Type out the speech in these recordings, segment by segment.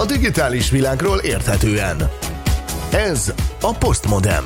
A digitális világról érthetően. Ez a Postmodem.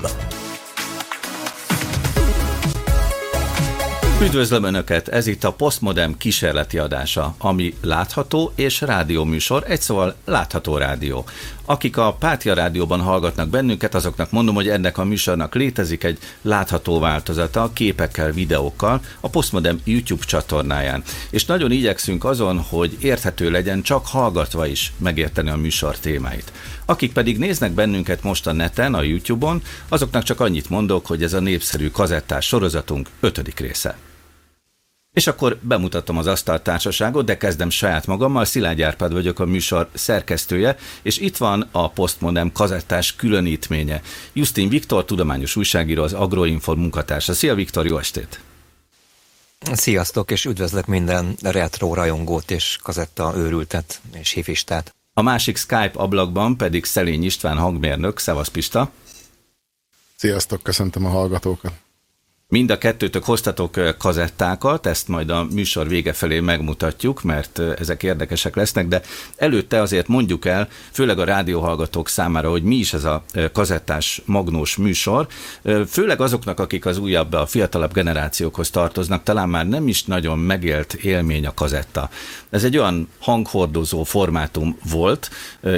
Üdvözlöm Önöket! Ez itt a Postmodem kísérleti adása, ami látható és rádióműsor, egy szóval látható rádió. Akik a Pátia Rádióban hallgatnak bennünket, azoknak mondom, hogy ennek a műsornak létezik egy látható változata, képekkel, videókkal a Postmodem YouTube csatornáján. És nagyon igyekszünk azon, hogy érthető legyen, csak hallgatva is megérteni a műsor témáit. Akik pedig néznek bennünket most a neten, a YouTube-on, azoknak csak annyit mondok, hogy ez a népszerű kazettás sorozatunk ötödik része. És akkor bemutatom az asztaltársaságot, de kezdem saját magammal. Szilágy Árpád vagyok a műsor szerkesztője, és itt van a Postmodem kazettás különítménye. Justin Viktor, tudományos újságíró, az Agroinform munkatársa. Szia Viktor, jó estét! Sziasztok, és üdvözlök minden retro rajongót és kazetta őrültet és hifistát. A másik Skype ablakban pedig Szelény István hangmérnök. Szevasz Pista! Sziasztok, köszöntöm a hallgatókat! Mind a kettőtök hoztatok kazettákat, ezt majd a műsor vége felé megmutatjuk, mert ezek érdekesek lesznek, de előtte azért mondjuk el, főleg a rádióhallgatók számára, hogy mi is ez a kazettás magnós műsor, főleg azoknak, akik az újabb, a fiatalabb generációkhoz tartoznak, talán már nem is nagyon megélt élmény a kazetta. Ez egy olyan hanghordozó formátum volt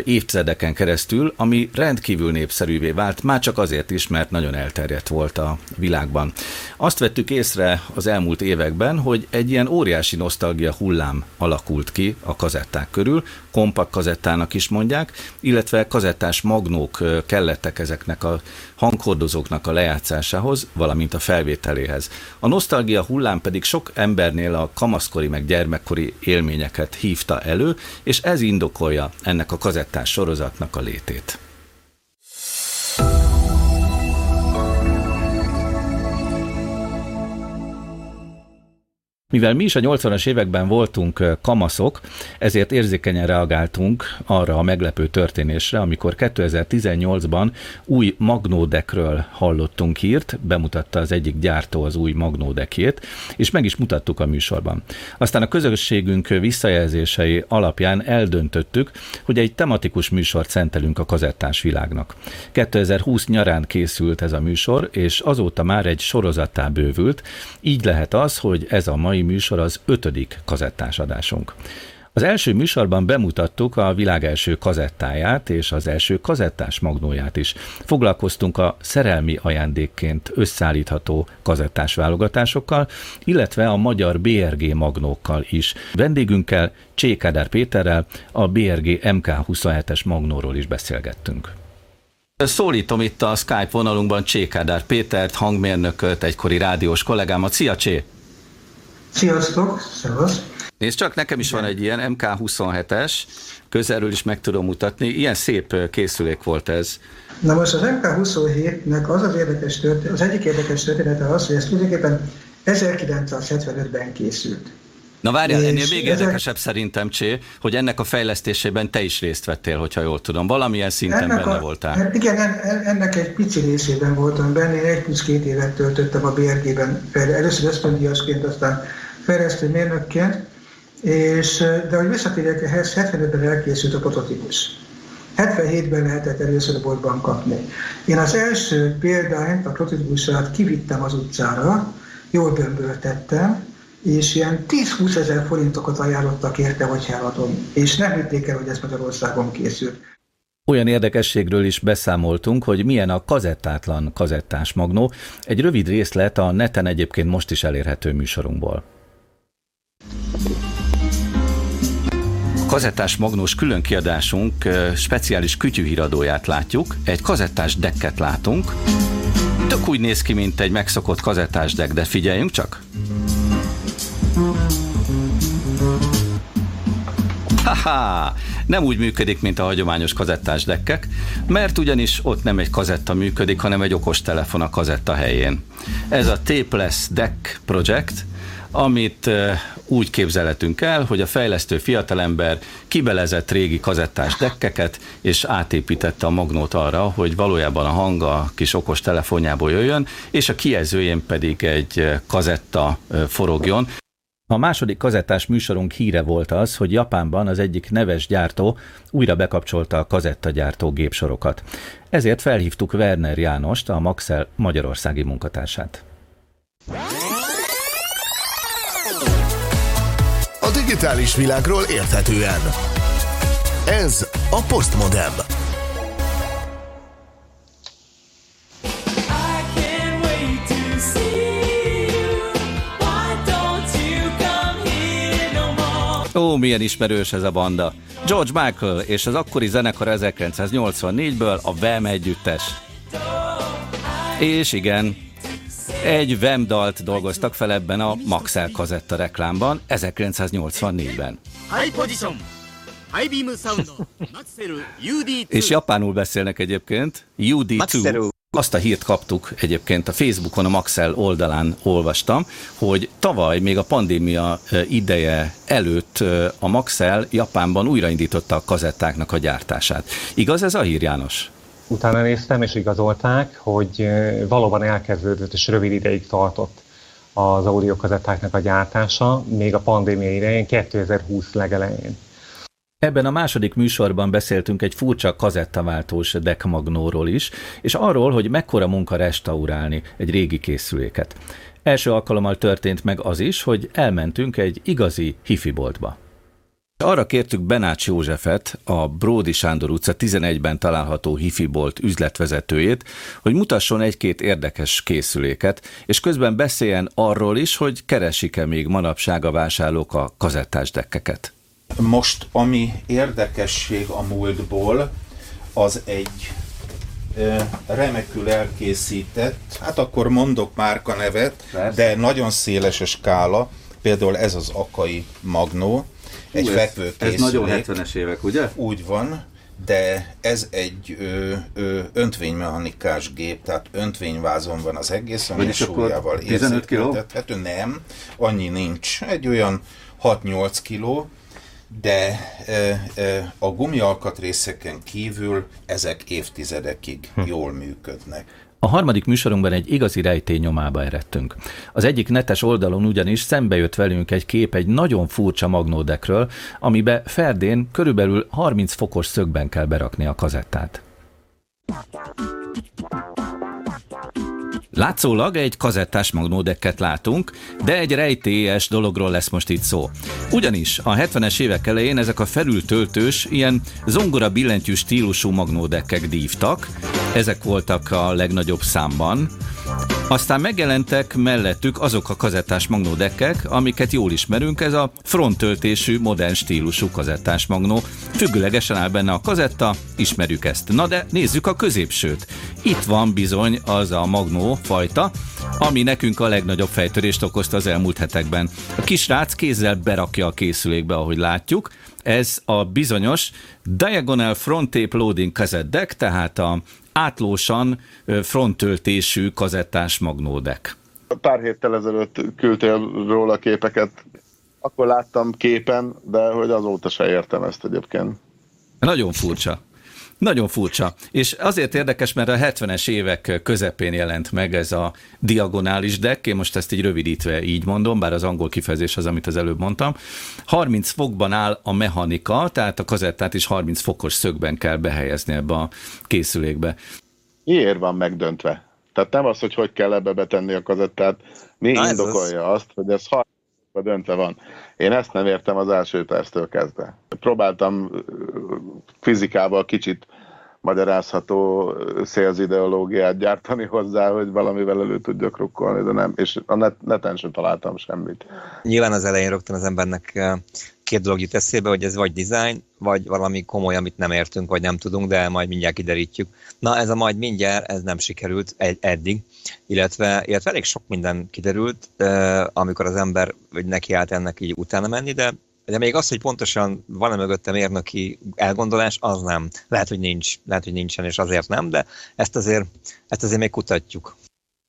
évtizedeken keresztül, ami rendkívül népszerűvé vált, már csak azért is, mert nagyon elterjedt volt a világban. Azt vettük észre az elmúlt években, hogy egy ilyen óriási nosztalgia hullám alakult ki a kazetták körül, kompakt kazettának is mondják, illetve kazettás magnók kellettek ezeknek a hanghordozóknak a lejátszásához, valamint a felvételéhez. A nosztalgia hullám pedig sok embernél a kamaszkori meg gyermekkori élményeket hívta elő, és ez indokolja ennek a kazettás sorozatnak a létét. Mivel mi is a 80-as években voltunk kamaszok, ezért érzékenyen reagáltunk arra a meglepő történésre, amikor 2018-ban új magnódekről hallottunk hírt, bemutatta az egyik gyártó az új magnódekjét, és meg is mutattuk a műsorban. Aztán a közösségünk visszajelzései alapján eldöntöttük, hogy egy tematikus műsort szentelünk a kazettás világnak. 2020 nyarán készült ez a műsor, és azóta már egy sorozattá bővült, így lehet az, hogy ez a mai műsor az ötödik kazettás adásunk. Az első műsorban bemutattuk a világ első kazettáját és az első kazettás magnóját is. Foglalkoztunk a szerelmi ajándékként összeállítható kazettás válogatásokkal, illetve a magyar BRG magnókkal is. Vendégünkkel, Csékádár Péterrel a BRG MK27-es magnóról is beszélgettünk. Szólítom itt a Skype vonalunkban Csékádár Pétert, hangmérnököt, egykori rádiós kollégámat. Szia Csé! Sziasztok, szevasz! Nézd csak, nekem is van egy ilyen MK27-es, közelről is meg tudom mutatni. Ilyen szép készülék volt ez. Na most az MK27-nek az az érdekes történet, az egyik érdekes története az, hogy ez tulajdonképpen 1975-ben készült. Na várjál, ennél még érdekesebb ezek... szerintem, Csé, hogy ennek a fejlesztésében te is részt vettél, hogyha jól tudom. Valamilyen szinten ennek benne a, voltál. Hát igen, ennek egy pici részében voltam benne. Én egy plusz két évet töltöttem a BRG-ben. Először ösztöndíjasként, aztán fejlesztő mérnökként, és, de hogy visszatérjek ehhez, 75-ben elkészült a prototípus. 77-ben lehetett először a boltban kapni. Én az első példányt, a prototípusát kivittem az utcára, jól bömböltettem, és ilyen 10-20 ezer forintokat ajánlottak érte, hogy eladom. És nem hitték el, hogy ez Magyarországon készült. Olyan érdekességről is beszámoltunk, hogy milyen a kazettátlan kazettás magnó. Egy rövid részlet a neten egyébként most is elérhető műsorunkból. Kazettás magnós külön kiadásunk speciális kütyűhíradóját látjuk, egy kazettás dekket látunk, tök úgy néz ki, mint egy megszokott kazettás deck, de figyeljünk csak! Haha, nem úgy működik, mint a hagyományos kazettás dekkek, mert ugyanis ott nem egy kazetta működik, hanem egy okos telefon a kazetta helyén. Ez a Tapeless Deck Project, amit úgy képzelhetünk el, hogy a fejlesztő fiatalember kibelezett régi kazettás dekkeket, és átépítette a magnót arra, hogy valójában a hang a kis okos telefonjából jöjjön, és a kijelzőjén pedig egy kazetta forogjon. A második kazettás műsorunk híre volt az, hogy Japánban az egyik neves gyártó újra bekapcsolta a kazettagyártó gépsorokat. Ezért felhívtuk Werner Jánost, a Maxell magyarországi munkatársát. Digitális világról érthetően. Ez a Postmodem. Ó, milyen ismerős ez a banda. George Michael és az akkori zenekar 1984-ből a Vem együttes. És igen, egy Vem dalt dolgoztak fel ebben a Maxell kazetta reklámban 1984-ben. És japánul beszélnek egyébként, UD2. Azt a hírt kaptuk egyébként a Facebookon, a Maxell oldalán olvastam, hogy tavaly még a pandémia ideje előtt a Maxell Japánban újraindította a kazettáknak a gyártását. Igaz ez a hír, János? Utána néztem, és igazolták, hogy valóban elkezdődött és rövid ideig tartott az audiokazettáknak a gyártása, még a pandémia idején, 2020 legelején. Ebben a második műsorban beszéltünk egy furcsa kazettaváltós dekmagnóról is, és arról, hogy mekkora munka restaurálni egy régi készüléket. Első alkalommal történt meg az is, hogy elmentünk egy igazi hifi boltba. Arra kértük Benács Józsefet, a Bródi Sándor utca 11-ben található hifibolt üzletvezetőjét, hogy mutasson egy-két érdekes készüléket, és közben beszéljen arról is, hogy keresik-e még manapság a vásárlók a kazettás dekkeket. Most, ami érdekesség a múltból, az egy remekül elkészített, hát akkor mondok márka nevet, Persze. de nagyon széles a skála, például ez az Akai Magnó, egy fekvőkészülék. Ez nagyon 70-es évek, ugye? Úgy van, de ez egy ö, ö, öntvénymechanikás gép, tehát öntvényvázon van az egész, ami súlyával 15 kg? Nem, annyi nincs. Egy olyan 6-8 kiló, de a gumialkatrészeken kívül ezek évtizedekig hm. jól működnek. A harmadik műsorunkban egy igazi rejtély nyomába eredtünk. Az egyik netes oldalon ugyanis szembe jött velünk egy kép egy nagyon furcsa magnódekről, amibe Ferdén körülbelül 30 fokos szögben kell berakni a kazettát. Látszólag egy kazettás magnódekket látunk, de egy rejtélyes dologról lesz most itt szó. Ugyanis a 70-es évek elején ezek a felültöltős, ilyen zongora billentyű stílusú magnódekkek dívtak, ezek voltak a legnagyobb számban, aztán megjelentek mellettük azok a kazettás magnódekkek, amiket jól ismerünk, ez a fronttöltésű, modern stílusú kazettás magnó. Függőlegesen áll benne a kazetta, ismerjük ezt. Na de nézzük a középsőt. Itt van bizony az a magnó fajta, ami nekünk a legnagyobb fejtörést okozta az elmúlt hetekben. A kisrác kézzel berakja a készülékbe, ahogy látjuk, ez a bizonyos Diagonal Front Tape Loading Cassette Deck, tehát a átlósan fronttöltésű kazettás magnódek. Pár héttel ezelőtt küldtél róla képeket, akkor láttam képen, de hogy azóta se értem ezt egyébként. Nagyon furcsa. Nagyon furcsa. És azért érdekes, mert a 70-es évek közepén jelent meg ez a diagonális deck, én most ezt így rövidítve így mondom, bár az angol kifejezés az, amit az előbb mondtam. 30 fokban áll a mechanika, tehát a kazettát is 30 fokos szögben kell behelyezni ebbe a készülékbe. Miért van megdöntve? Tehát nem az, hogy hogy kell ebbe betenni a kazettát, mi Na indokolja az... azt, hogy ez 30 döntve van. Én ezt nem értem az első perctől kezdve. Próbáltam fizikával kicsit magyarázható szélzideológiát gyártani hozzá, hogy valamivel elő tudjak rukkolni, de nem, és a net, neten sem találtam semmit. Nyilván az elején rögtön az embernek két dolog jut eszébe, hogy ez vagy design, vagy valami komoly, amit nem értünk, vagy nem tudunk, de majd mindjárt kiderítjük. Na, ez a majd mindjárt, ez nem sikerült eddig, illetve, illetve elég sok minden kiderült, amikor az ember vagy neki állt ennek így utána menni, de de még az, hogy pontosan van-e mögöttem mérnöki elgondolás, az nem. Lehet, hogy nincs, lehet, hogy nincsen, és azért nem, de ezt azért, ezt azért még kutatjuk.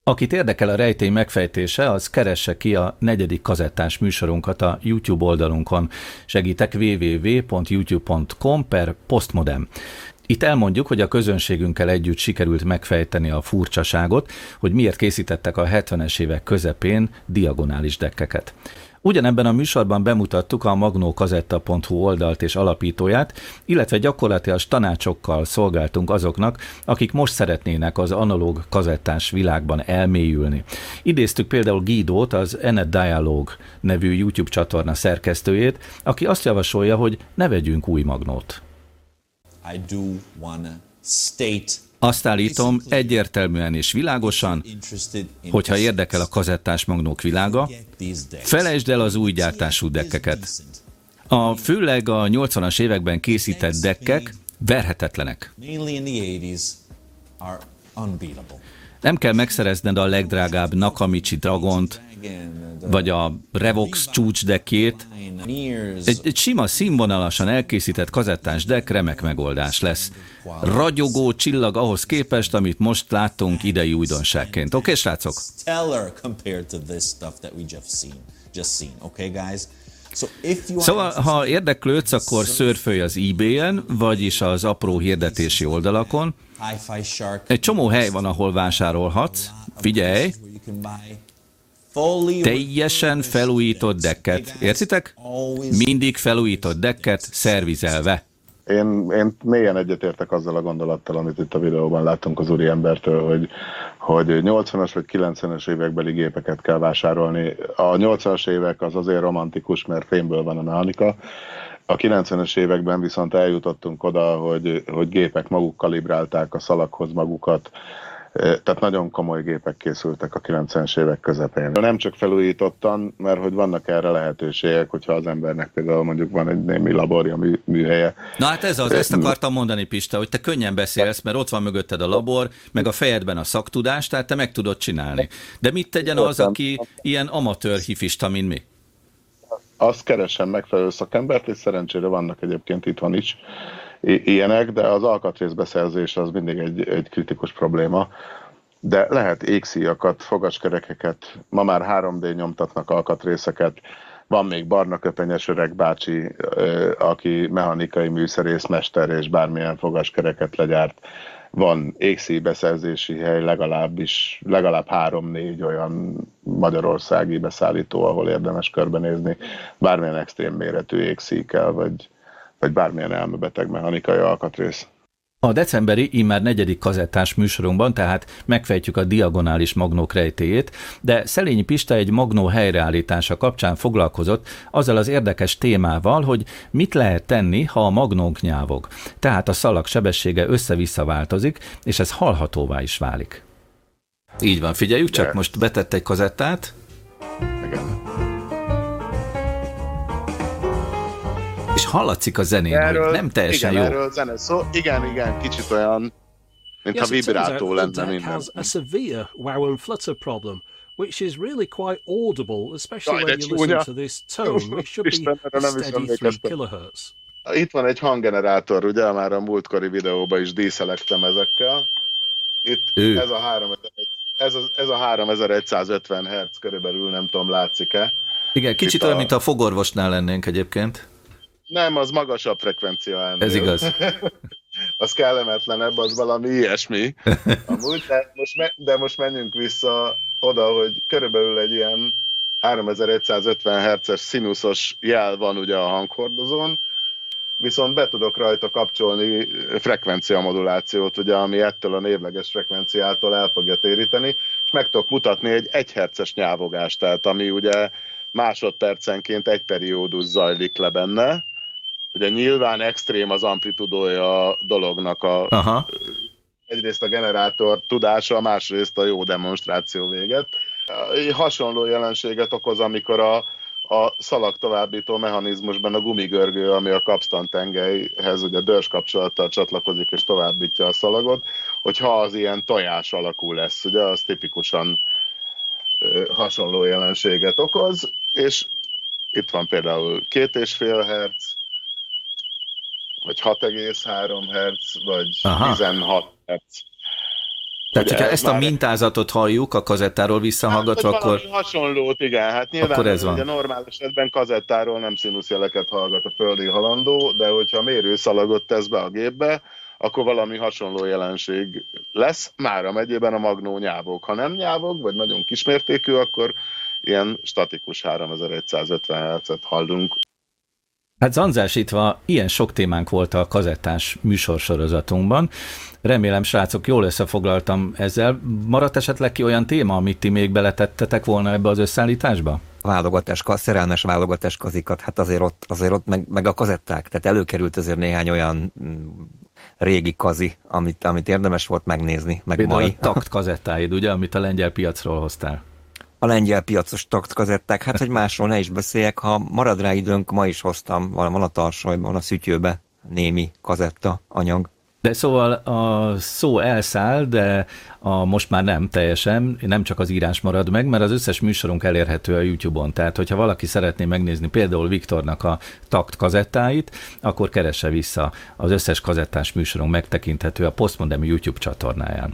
Akit érdekel a rejtély megfejtése, az keresse ki a negyedik kazettás műsorunkat a YouTube oldalunkon. Segítek www.youtube.com per postmodem. Itt elmondjuk, hogy a közönségünkkel együtt sikerült megfejteni a furcsaságot, hogy miért készítettek a 70-es évek közepén diagonális dekkeket. Ugyanebben a műsorban bemutattuk a magnókazetta.hu oldalt és alapítóját, illetve gyakorlatilag tanácsokkal szolgáltunk azoknak, akik most szeretnének az analóg kazettás világban elmélyülni. Idéztük például Guidót, az Enet Dialogue nevű YouTube csatorna szerkesztőjét, aki azt javasolja, hogy ne vegyünk új magnót. I do wanna state azt állítom egyértelműen és világosan, hogyha érdekel a kazettás magnók világa, felejtsd el az új gyártású dekkeket. A főleg a 80-as években készített dekkek verhetetlenek. Nem kell megszerezned a legdrágább Nakamichi Dragont, vagy a Revox csúcsdekkét. Egy, egy sima színvonalasan elkészített kazettás dekk remek megoldás lesz. Ragyogó csillag ahhoz képest, amit most láttunk idei újdonságként. Oké, okay, srácok? Szóval, ha érdeklődsz, akkor szörfölj az eBay-en, vagyis az apró hirdetési oldalakon. Egy csomó hely van, ahol vásárolhatsz. Figyelj! Teljesen felújított dekket. Értitek? Mindig felújított dekket, szervizelve. Én, én mélyen egyetértek azzal a gondolattal, amit itt a videóban láttunk az úri embertől, hogy, hogy 80-as vagy 90-es évekbeli gépeket kell vásárolni. A 80-as évek az azért romantikus, mert fémből van a mechanika. A 90-es években viszont eljutottunk oda, hogy, hogy gépek maguk kalibrálták a szalaghoz magukat, tehát nagyon komoly gépek készültek a 90-es évek közepén. Nem csak felújítottan, mert hogy vannak erre lehetőségek, hogyha az embernek például mondjuk van egy némi laborja, mű, műhelye. Na hát ez az, ezt akartam mondani Pista, hogy te könnyen beszélsz, mert ott van mögötted a labor, meg a fejedben a szaktudás, tehát te meg tudod csinálni. De mit tegyen az, aki ilyen amatőr hifista, mint mi? Azt keresem megfelelő szakembert, és szerencsére vannak egyébként itt van is ilyenek, de az alkatrészbeszerzés az mindig egy, egy kritikus probléma. De lehet égszíjakat, fogaskerekeket, ma már 3D nyomtatnak alkatrészeket, van még barna köpenyes öreg bácsi, aki mechanikai műszerészmester és bármilyen fogaskereket legyárt. Van égszíj beszerzési hely, legalábbis, legalább három-négy olyan magyarországi beszállító, ahol érdemes körbenézni, bármilyen extrém méretű égszíjkel, vagy, vagy bármilyen elmebeteg mechanikai alkatrész. A decemberi, immár negyedik kazettás műsorunkban tehát megfejtjük a diagonális magnók rejtéjét, de Szelényi Pista egy magnó helyreállítása kapcsán foglalkozott azzal az érdekes témával, hogy mit lehet tenni, ha a magnónk nyávog. Tehát a szalag sebessége össze-vissza változik, és ez hallhatóvá is válik. Így van, figyeljük csak, most betett egy kazettát. Igen. És hallatszik a zenén, erről, hogy nem teljesen igen, jó. Erről zene szó. Igen, igen, kicsit olyan, mint yes, vibrátó lenne minden. has a severe wow and flutter problem, which is really quite audible, especially when you listen to this tone, which should be a steady 3 kilohertz. Itt van egy hanggenerátor, ugye, már a múltkori videóban is díszelektem ezekkel. Itt ő. ez a 3000, ez a, ez a 3150 Hz körülbelül, nem tudom, látszik-e. Igen, kicsit Itt olyan, a... mint a fogorvosnál lennénk egyébként. Nem, az magasabb frekvencia ennél. Ez igaz. az kellemetlenebb, az valami ilyesmi. Amúgy, de most, me- de most menjünk vissza oda, hogy körülbelül egy ilyen 3150 Hz-es színuszos jel van ugye a hanghordozón, viszont be tudok rajta kapcsolni frekvencia modulációt, ugye, ami ettől a névleges frekvenciától el fogja téríteni, és meg tudok mutatni egy 1 Hz-es nyávogást, tehát ami ugye másodpercenként egy periódus zajlik le benne, Ugye nyilván extrém az amplitudója a dolognak a Aha. egyrészt a generátor tudása, másrészt a jó demonstráció véget. Hasonló jelenséget okoz, amikor a, a szalag továbbító mechanizmusban a gumigörgő, ami a kapsztan tengelyhez ugye dörs kapcsolattal csatlakozik és továbbítja a szalagot, hogyha az ilyen tojás alakú lesz, ugye az tipikusan hasonló jelenséget okoz, és itt van például két és fél hertz, vagy 6,3 Hz, vagy Aha. 16 Hz. Tehát, hogyha ezt a mintázatot halljuk a kazettáról visszahallgatva, hát, akkor... hasonlót, igen. Hát nyilván akkor ez van. ugye normál esetben kazettáról nem színuszjeleket hallgat a földi halandó, de hogyha mérőszalagot tesz be a gépbe, akkor valami hasonló jelenség lesz. Már a megyében a magnó nyávog. Ha nem nyávog, vagy nagyon kismértékű, akkor ilyen statikus 3150 Hz-et hallunk. Hát zanzásítva, ilyen sok témánk volt a kazettás műsorsorozatunkban. Remélem, srácok, jól összefoglaltam ezzel. Maradt esetleg ki olyan téma, amit ti még beletettetek volna ebbe az összeállításba? válogatás, szerelmes válogatás kazikat, hát azért ott, azért ott meg, meg a kazetták, tehát előkerült azért néhány olyan mm, régi kazi, amit, amit érdemes volt megnézni, meg Például mai. a takt kazettáid, ugye, amit a lengyel piacról hoztál? A lengyel piacos takt kazetták, hát hogy másról ne is beszéljek, ha marad rá időnk, ma is hoztam, van a tarsolyban, a szütyőbe némi kazetta anyag. De szóval a szó elszáll, de a, most már nem teljesen, nem csak az írás marad meg, mert az összes műsorunk elérhető a YouTube-on. Tehát, hogyha valaki szeretné megnézni például Viktornak a takt kazettáit, akkor keresse vissza. Az összes kazettás műsorunk megtekinthető a Postmodern YouTube csatornáján.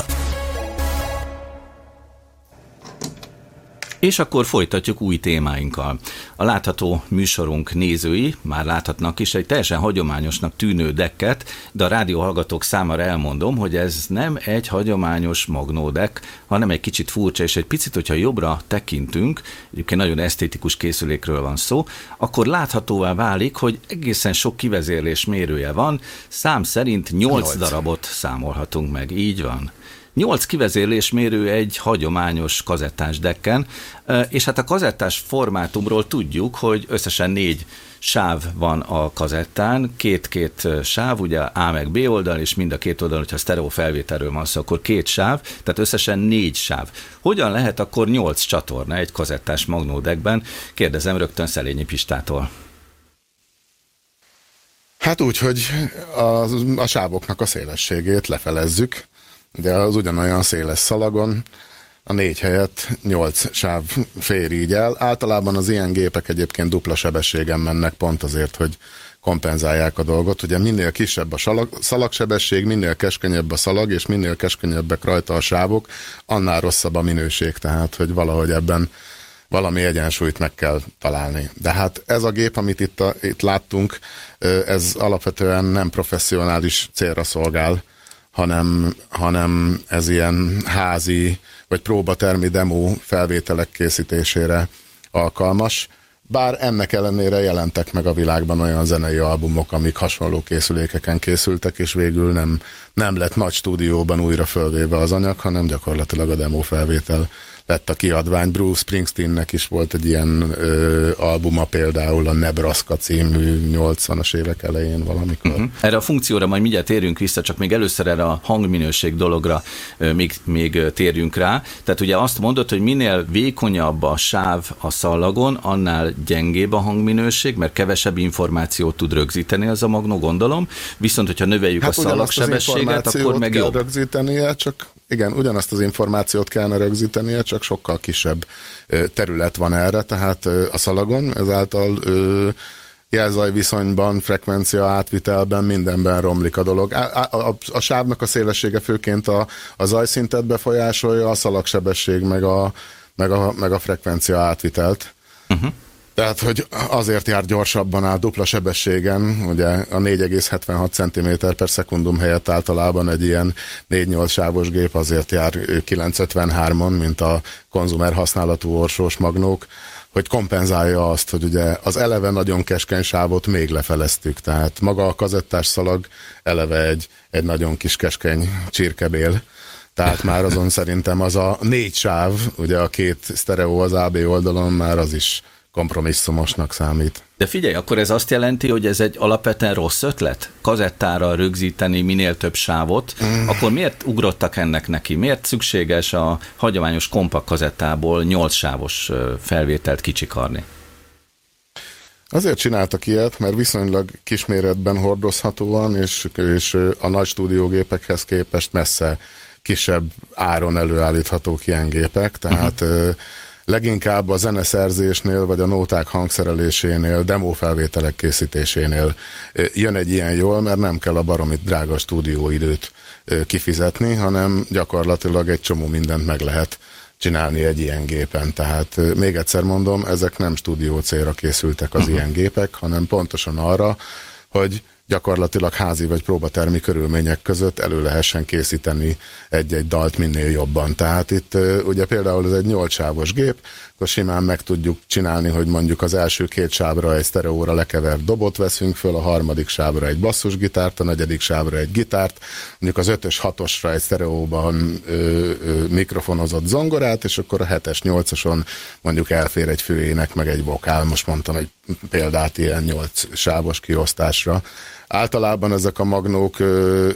És akkor folytatjuk új témáinkkal. A látható műsorunk nézői már láthatnak is egy teljesen hagyományosnak tűnő dekket, de a rádióhallgatók számára elmondom, hogy ez nem egy hagyományos magnódek, hanem egy kicsit furcsa, és egy picit, hogyha jobbra tekintünk, egyébként nagyon esztétikus készülékről van szó, akkor láthatóvá válik, hogy egészen sok kivezérlés mérője van, szám szerint 8, 8. darabot számolhatunk meg, így van. 8 kivezérlésmérő egy hagyományos kazettás dekken, és hát a kazettás formátumról tudjuk, hogy összesen négy sáv van a kazettán, két-két sáv, ugye A meg B oldal, és mind a két oldal, hogyha sztereó felvételről van szó, akkor két sáv, tehát összesen négy sáv. Hogyan lehet akkor nyolc csatorna egy kazettás magnódekben? Kérdezem rögtön Szelényi Pistától. Hát úgy, hogy a, a sávoknak a szélességét lefelezzük, de az ugyanolyan széles szalagon a négy helyett nyolc sáv fér így el. Általában az ilyen gépek egyébként dupla sebességen mennek pont azért, hogy kompenzálják a dolgot. Ugye minél kisebb a salag, szalagsebesség, minél keskenyebb a szalag, és minél keskenyebbek rajta a sávok, annál rosszabb a minőség, tehát hogy valahogy ebben valami egyensúlyt meg kell találni. De hát ez a gép, amit itt, a, itt láttunk, ez alapvetően nem professzionális célra szolgál, hanem, hanem ez ilyen házi vagy próbatermi demo felvételek készítésére alkalmas. Bár ennek ellenére jelentek meg a világban olyan zenei albumok, amik hasonló készülékeken készültek, és végül nem, nem lett nagy stúdióban újra fölvéve az anyag, hanem gyakorlatilag a demo felvétel lett a kiadvány. Bruce Springsteennek is volt egy ilyen ö, albuma például, a Nebraska című 80-as évek elején valamikor. Uh-huh. Erre a funkcióra majd mindjárt térünk vissza, csak még először erre a hangminőség dologra ö, még, még térjünk rá. Tehát ugye azt mondod, hogy minél vékonyabb a sáv a szallagon, annál gyengébb a hangminőség, mert kevesebb információt tud rögzíteni az a magnó, gondolom. Viszont, hogyha növeljük hát a szallagsebességet, akkor meg jobb. rögzítenie, csak igen, ugyanazt az információt kellene rögzítenie, csak sokkal kisebb terület van erre, tehát a szalagon ezáltal jelzaj viszonyban, frekvencia átvitelben, mindenben romlik a dolog. A, a, a, a sávnak a szélessége főként a, a zajszintet befolyásolja, a szalagsebesség meg a, meg a, meg a frekvencia átvitelt. Uh-huh. Tehát, hogy azért jár gyorsabban a dupla sebességen, ugye a 4,76 cm per szekundum helyett általában egy ilyen 4-8 sávos gép azért jár 953-on, mint a konzumer használatú orsós magnók, hogy kompenzálja azt, hogy ugye az eleve nagyon keskeny sávot még lefeleztük, tehát maga a kazettás szalag eleve egy, egy nagyon kis keskeny csirkebél, tehát már azon szerintem az a négy sáv, ugye a két sztereó az AB oldalon már az is kompromisszumosnak számít. De figyelj, akkor ez azt jelenti, hogy ez egy alapvetően rossz ötlet? Kazettára rögzíteni minél több sávot, mm. akkor miért ugrottak ennek neki? Miért szükséges a hagyományos kompakt kazettából 8 sávos felvételt kicsikarni? Azért csináltak ilyet, mert viszonylag kisméretben hordozhatóan, és, és a nagy stúdiógépekhez képest messze kisebb áron előállíthatók ilyen gépek, tehát uh-huh leginkább a zeneszerzésnél, vagy a nóták hangszerelésénél, demófelvételek készítésénél jön egy ilyen jól, mert nem kell a baromit drága stúdióidőt kifizetni, hanem gyakorlatilag egy csomó mindent meg lehet csinálni egy ilyen gépen. Tehát még egyszer mondom, ezek nem stúdió célra készültek az uh-huh. ilyen gépek, hanem pontosan arra, hogy gyakorlatilag házi vagy próbatermi körülmények között elő lehessen készíteni egy-egy dalt minél jobban. Tehát itt ugye például ez egy nyolcsávos gép, akkor simán meg tudjuk csinálni, hogy mondjuk az első két sávra egy sztereóra lekevert dobot veszünk föl, a harmadik sávra egy basszusgitárt, a negyedik sávra egy gitárt, mondjuk az ötös, hatosra egy sztereóban ö, ö, mikrofonozott zongorát, és akkor a hetes, nyolcason mondjuk elfér egy főének, meg egy vokál, most mondtam egy példát ilyen nyolc sávos kiosztásra. Általában ezek a magnók ö,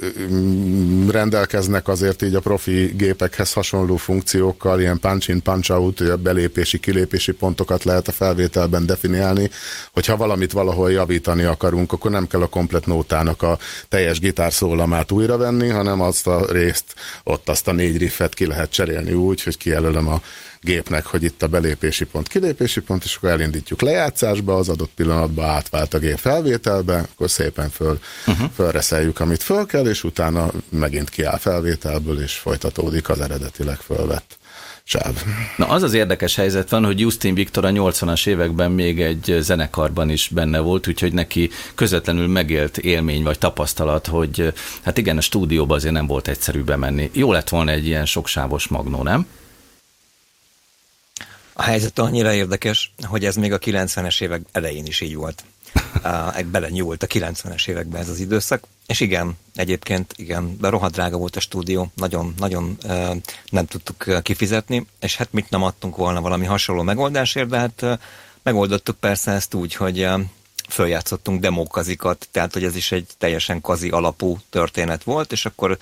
rendelkeznek azért így a profi gépekhez hasonló funkciókkal, ilyen punch-in, punch-out, belépési, kilépési pontokat lehet a felvételben definiálni, hogyha valamit valahol javítani akarunk, akkor nem kell a komplet nótának a teljes gitárszólamát újra venni, hanem azt a részt, ott azt a négy riffet ki lehet cserélni úgy, hogy kijelölöm a gépnek, hogy itt a belépési pont, kilépési pont, és akkor elindítjuk lejátszásba, az adott pillanatban átvált a gép felvételbe, akkor szépen föl, uh-huh. fölreszeljük, amit föl kell, és utána megint kiáll felvételből, és folytatódik az eredetileg fölvett sáv. Na az az érdekes helyzet van, hogy Justin Viktor a 80-as években még egy zenekarban is benne volt, úgyhogy neki közvetlenül megélt élmény vagy tapasztalat, hogy hát igen, a stúdióba azért nem volt egyszerű bemenni. Jó lett volna egy ilyen soksávos magnó, nem? A helyzet annyira érdekes, hogy ez még a 90-es évek elején is így volt. Bele nyúlt a 90-es években ez az időszak. És igen, egyébként igen, de rohadt drága volt a stúdió, nagyon, nagyon nem tudtuk kifizetni, és hát mit nem adtunk volna valami hasonló megoldásért, de hát megoldottuk persze ezt úgy, hogy följátszottunk demókazikat, tehát hogy ez is egy teljesen kazi alapú történet volt, és akkor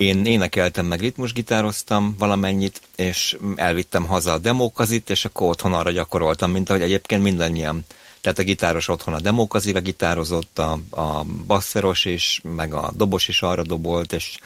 én énekeltem, meg ritmusgitároztam valamennyit, és elvittem haza a demókazit, és akkor otthon arra gyakoroltam, mint ahogy egyébként mindannyian. Tehát a gitáros otthon a demókazira gitározott, a, a basszeros is, meg a dobos is arra dobolt, és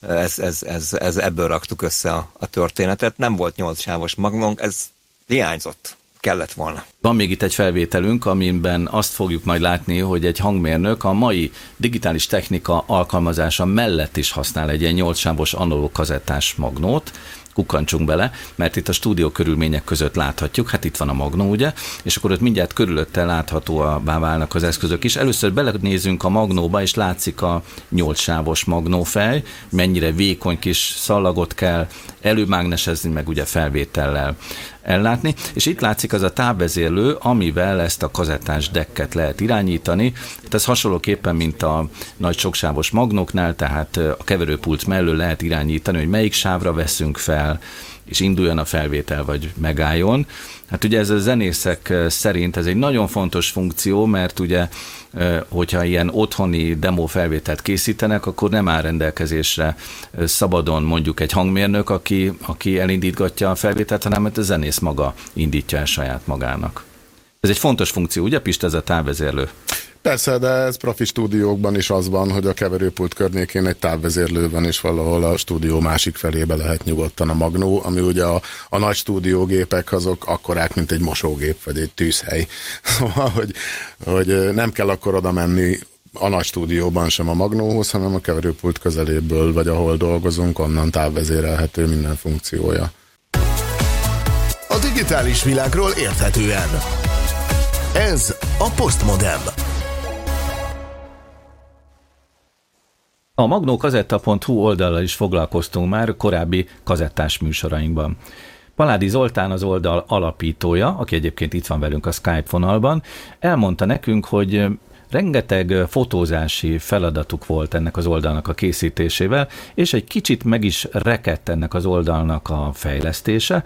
ez, ez, ez, ez ebből raktuk össze a, a történetet. Nem volt nyolc sávos magnónk, ez hiányzott kellett volna. Van még itt egy felvételünk, amiben azt fogjuk majd látni, hogy egy hangmérnök a mai digitális technika alkalmazása mellett is használ egy ilyen 8 sávos analóg kazettás magnót, kukkantsunk bele, mert itt a stúdió körülmények között láthatjuk, hát itt van a magnó, ugye, és akkor ott mindjárt körülötte láthatóvá válnak az eszközök is. Először belenézünk a magnóba, és látszik a nyolc sávos magnófej, mennyire vékony kis szallagot kell előmágnesezni, meg ugye felvétellel ellátni, és itt látszik az a távvezérlő, amivel ezt a kazettás dekket lehet irányítani. Hát ez hasonlóképpen, mint a nagy soksávos magnóknál, tehát a keverőpult mellől lehet irányítani, hogy melyik sávra veszünk fel, és induljon a felvétel, vagy megálljon. Hát ugye ez a zenészek szerint ez egy nagyon fontos funkció, mert ugye, hogyha ilyen otthoni demo felvételt készítenek, akkor nem áll rendelkezésre szabadon mondjuk egy hangmérnök, aki, aki elindítgatja a felvételt, hanem hát a zenész maga indítja el saját magának. Ez egy fontos funkció, ugye Pist, ez a távvezérlő? Persze, de ez profi stúdiókban is az van, hogy a keverőpult környékén egy távvezérlőben is valahol a stúdió másik felébe lehet nyugodtan a magnó, ami ugye a, a nagy stúdiógépek azok akkorák, mint egy mosógép, vagy egy tűzhely. Szóval, hogy, hogy nem kell akkor oda menni a nagy stúdióban sem a magnóhoz, hanem a keverőpult közeléből, vagy ahol dolgozunk, onnan távvezérelhető minden funkciója. A digitális világról érthetően. Ez a Postmodem. A magnókazetta.hu oldallal is foglalkoztunk már korábbi kazettás műsorainkban. Paládi Zoltán az oldal alapítója, aki egyébként itt van velünk a Skype vonalban, elmondta nekünk, hogy rengeteg fotózási feladatuk volt ennek az oldalnak a készítésével, és egy kicsit meg is rekett ennek az oldalnak a fejlesztése,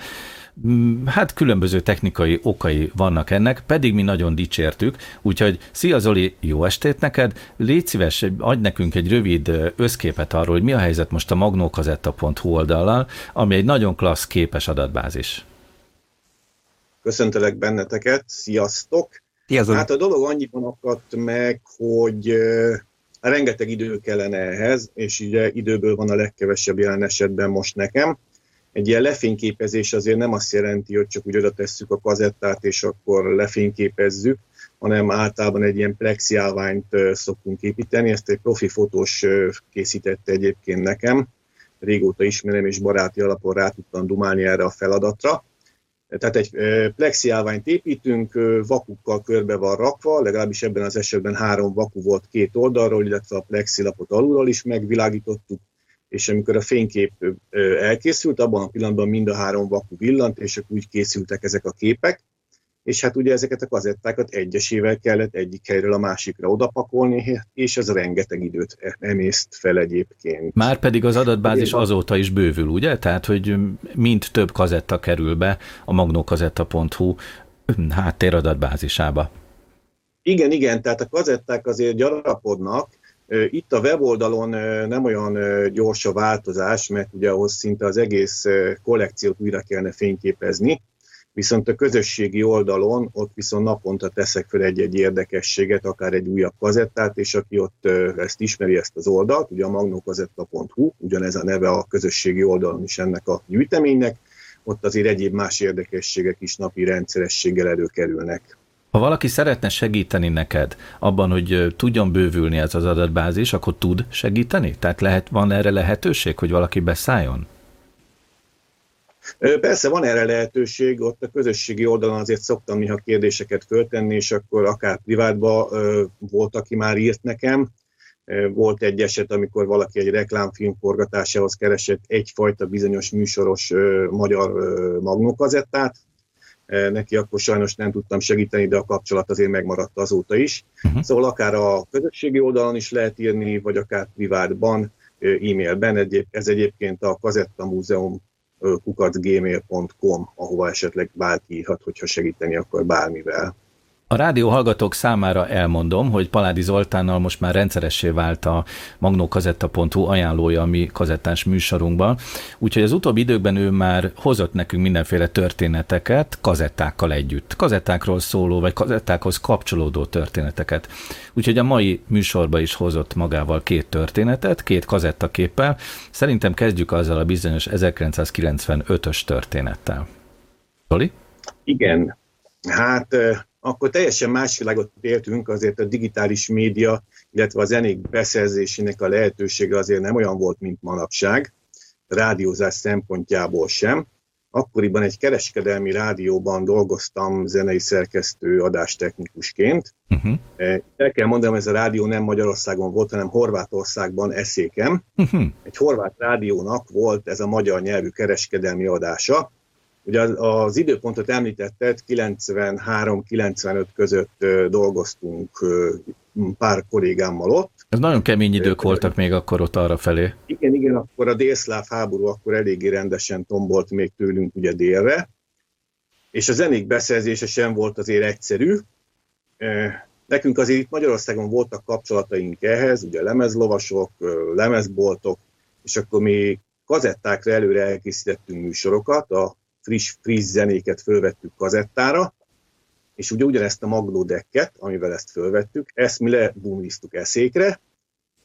hát különböző technikai okai vannak ennek, pedig mi nagyon dicsértük, úgyhogy szia Zoli, jó estét neked, légy szíves, adj nekünk egy rövid összképet arról, hogy mi a helyzet most a magnókazetta.hu oldallal, ami egy nagyon klassz képes adatbázis. Köszöntelek benneteket, sziasztok! Sziasztok. Hát a dolog annyiban akadt meg, hogy rengeteg idő kellene ehhez, és ugye időből van a legkevesebb jelen esetben most nekem egy ilyen lefényképezés azért nem azt jelenti, hogy csak úgy oda tesszük a kazettát, és akkor lefényképezzük, hanem általában egy ilyen plexi állványt szoktunk építeni. Ezt egy profi fotós készítette egyébként nekem. Régóta ismerem, és baráti alapon rá tudtam dumálni erre a feladatra. Tehát egy plexiálványt építünk, vakukkal körbe van rakva, legalábbis ebben az esetben három vaku volt két oldalról, illetve a plexilapot alulról is megvilágítottuk, és amikor a fénykép elkészült, abban a pillanatban mind a három vaku villant, és akkor úgy készültek ezek a képek, és hát ugye ezeket a kazettákat egyesével kellett egyik helyről a másikra odapakolni, és ez rengeteg időt emészt fel egyébként. Már pedig az adatbázis azóta is bővül, ugye? Tehát, hogy mind több kazetta kerül be a magnókazetta.hu háttéradatbázisába. Igen, igen, tehát a kazetták azért gyarapodnak, itt a weboldalon nem olyan gyors a változás, mert ugye ahhoz szinte az egész kollekciót újra kellene fényképezni, viszont a közösségi oldalon ott viszont naponta teszek fel egy-egy érdekességet, akár egy újabb kazettát, és aki ott ezt ismeri, ezt az oldalt, ugye a magnokazetta.hu, ugyanez a neve a közösségi oldalon is ennek a gyűjteménynek, ott azért egyéb más érdekességek is napi rendszerességgel előkerülnek. Ha valaki szeretne segíteni neked abban, hogy tudjon bővülni ez az adatbázis, akkor tud segíteni? Tehát lehet, van erre lehetőség, hogy valaki beszálljon? Persze van erre lehetőség, ott a közösségi oldalon azért szoktam néha kérdéseket föltenni, és akkor akár privátba volt, aki már írt nekem. Volt egy eset, amikor valaki egy reklámfilm forgatásához keresett egyfajta bizonyos műsoros magyar magnókazettát, neki akkor sajnos nem tudtam segíteni, de a kapcsolat azért megmaradt azóta is. Uh-huh. Szóval akár a közösségi oldalon is lehet írni, vagy akár privátban, e-mailben. Ez egyébként a Kazetta Múzeum kukacgmail.com, ahova esetleg bárki írhat, hogyha segíteni akar bármivel. A rádió hallgatók számára elmondom, hogy Paládi Zoltánnal most már rendszeressé vált a magnókazetta.hu ajánlója a mi kazettás műsorunkban, úgyhogy az utóbbi időkben ő már hozott nekünk mindenféle történeteket kazettákkal együtt. Kazettákról szóló, vagy kazettákhoz kapcsolódó történeteket. Úgyhogy a mai műsorba is hozott magával két történetet, két kazettaképpel. Szerintem kezdjük azzal a bizonyos 1995-ös történettel. Zoli? Igen. Hát akkor teljesen más világot éltünk, azért a digitális média, illetve a zenék beszerzésének a lehetősége azért nem olyan volt, mint manapság, rádiózás szempontjából sem. Akkoriban egy kereskedelmi rádióban dolgoztam zenei szerkesztő adástechnikusként. Uh-huh. El kell mondanom, ez a rádió nem Magyarországon volt, hanem Horvátországban eszékem. Uh-huh. Egy horvát rádiónak volt ez a magyar nyelvű kereskedelmi adása, Ugye az, az időpontot említetted, 93-95 között dolgoztunk pár kollégámmal ott. Ez nagyon kemény idők voltak még akkor ott arra felé. Igen, igen, akkor a délszláv háború akkor eléggé rendesen tombolt még tőlünk ugye délre, és a zenék beszerzése sem volt azért egyszerű. Nekünk azért itt Magyarországon voltak kapcsolataink ehhez, ugye lemezlovasok, lemezboltok, és akkor mi kazettákra előre elkészítettünk műsorokat, a friss, friss zenéket fölvettük kazettára, és ugye ugyanezt a Magnó decket, amivel ezt fölvettük, ezt mi lebumliztuk eszékre,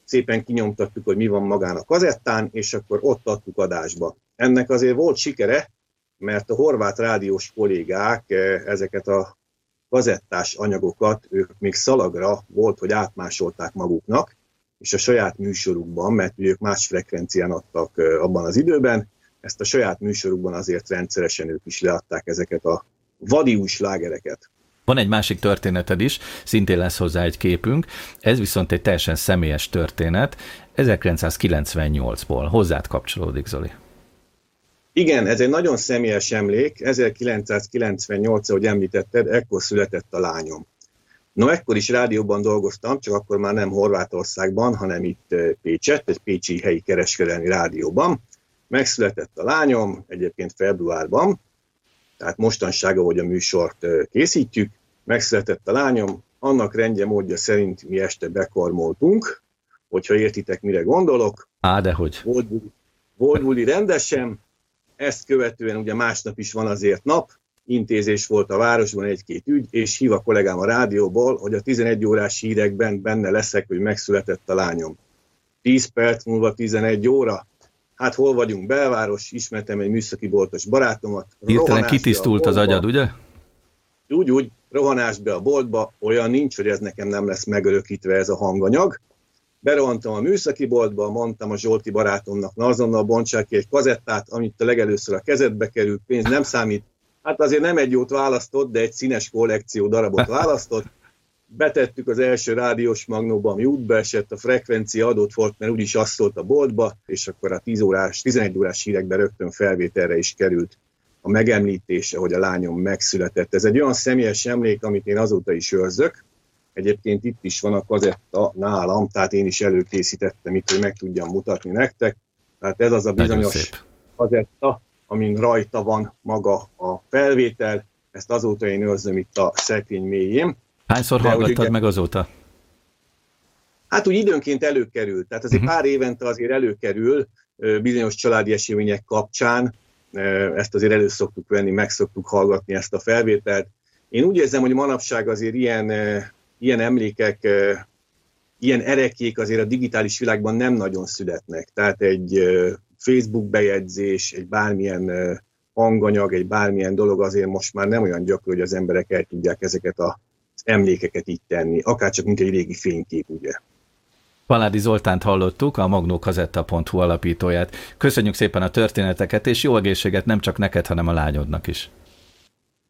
szépen kinyomtattuk, hogy mi van magán a kazettán, és akkor ott adtuk adásba. Ennek azért volt sikere, mert a horvát rádiós kollégák eh, ezeket a kazettás anyagokat ők még szalagra volt, hogy átmásolták maguknak, és a saját műsorukban, mert ők más frekvencián adtak eh, abban az időben, ezt a saját műsorukban azért rendszeresen ők is leadták ezeket a vadi új slágereket. Van egy másik történeted is, szintén lesz hozzá egy képünk, ez viszont egy teljesen személyes történet, 1998-ból. Hozzád kapcsolódik, Zoli. Igen, ez egy nagyon személyes emlék. 1998 ahogy említetted, ekkor született a lányom. No, ekkor is rádióban dolgoztam, csak akkor már nem Horvátországban, hanem itt eh, Pécset, egy pécsi helyi kereskedelmi rádióban. Megszületett a lányom, egyébként februárban, tehát mostansága, hogy a műsort készítjük, megszületett a lányom, annak rendje módja szerint mi este bekarmoltunk, hogyha értitek, mire gondolok. Á, de hogy. Volt volt buli rendesen, ezt követően ugye másnap is van azért nap, intézés volt a városban egy-két ügy, és hív a kollégám a rádióból, hogy a 11 órás hírekben benne leszek, hogy megszületett a lányom. 10 perc múlva 11 óra, hát hol vagyunk, belváros, ismertem egy műszaki boltos barátomat. Hirtelen kitisztult az agyad, ugye? Úgy, úgy, rohanás be a boltba, olyan nincs, hogy ez nekem nem lesz megörökítve ez a hanganyag. Berohantam a műszaki boltba, mondtam a Zsolti barátomnak, na azonnal bontsák ki egy kazettát, amit a legelőször a kezedbe kerül, pénz nem számít, Hát azért nem egy jót választott, de egy színes kollekció darabot választott. Betettük az első rádiós magnóba, ami útba esett, a frekvencia adott volt, mert úgyis azt szólt a boltba, és akkor a 10 órás, 11 órás hírekben rögtön felvételre is került a megemlítése, hogy a lányom megszületett. Ez egy olyan személyes emlék, amit én azóta is őrzök. Egyébként itt is van a kazetta nálam, tehát én is előkészítettem itt, hogy meg tudjam mutatni nektek. Tehát ez az a bizonyos kazetta, amin rajta van maga a felvétel, ezt azóta én őrzöm itt a szekrény mélyén. Hányszor De hallgattad ugye, meg azóta? Hát úgy időnként előkerül, tehát azért uh-huh. pár évente azért előkerül bizonyos családi események kapcsán, ezt azért elő szoktuk venni, meg szoktuk hallgatni ezt a felvételt. Én úgy érzem, hogy manapság azért ilyen, ilyen emlékek, ilyen erekék azért a digitális világban nem nagyon születnek. Tehát egy Facebook bejegyzés, egy bármilyen hanganyag, egy bármilyen dolog azért most már nem olyan gyakori, hogy az emberek el tudják ezeket az emlékeket így tenni, akár csak mint egy régi fénykép, ugye. Paládi Zoltánt hallottuk, a magnókazetta.hu alapítóját. Köszönjük szépen a történeteket, és jó egészséget nem csak neked, hanem a lányodnak is.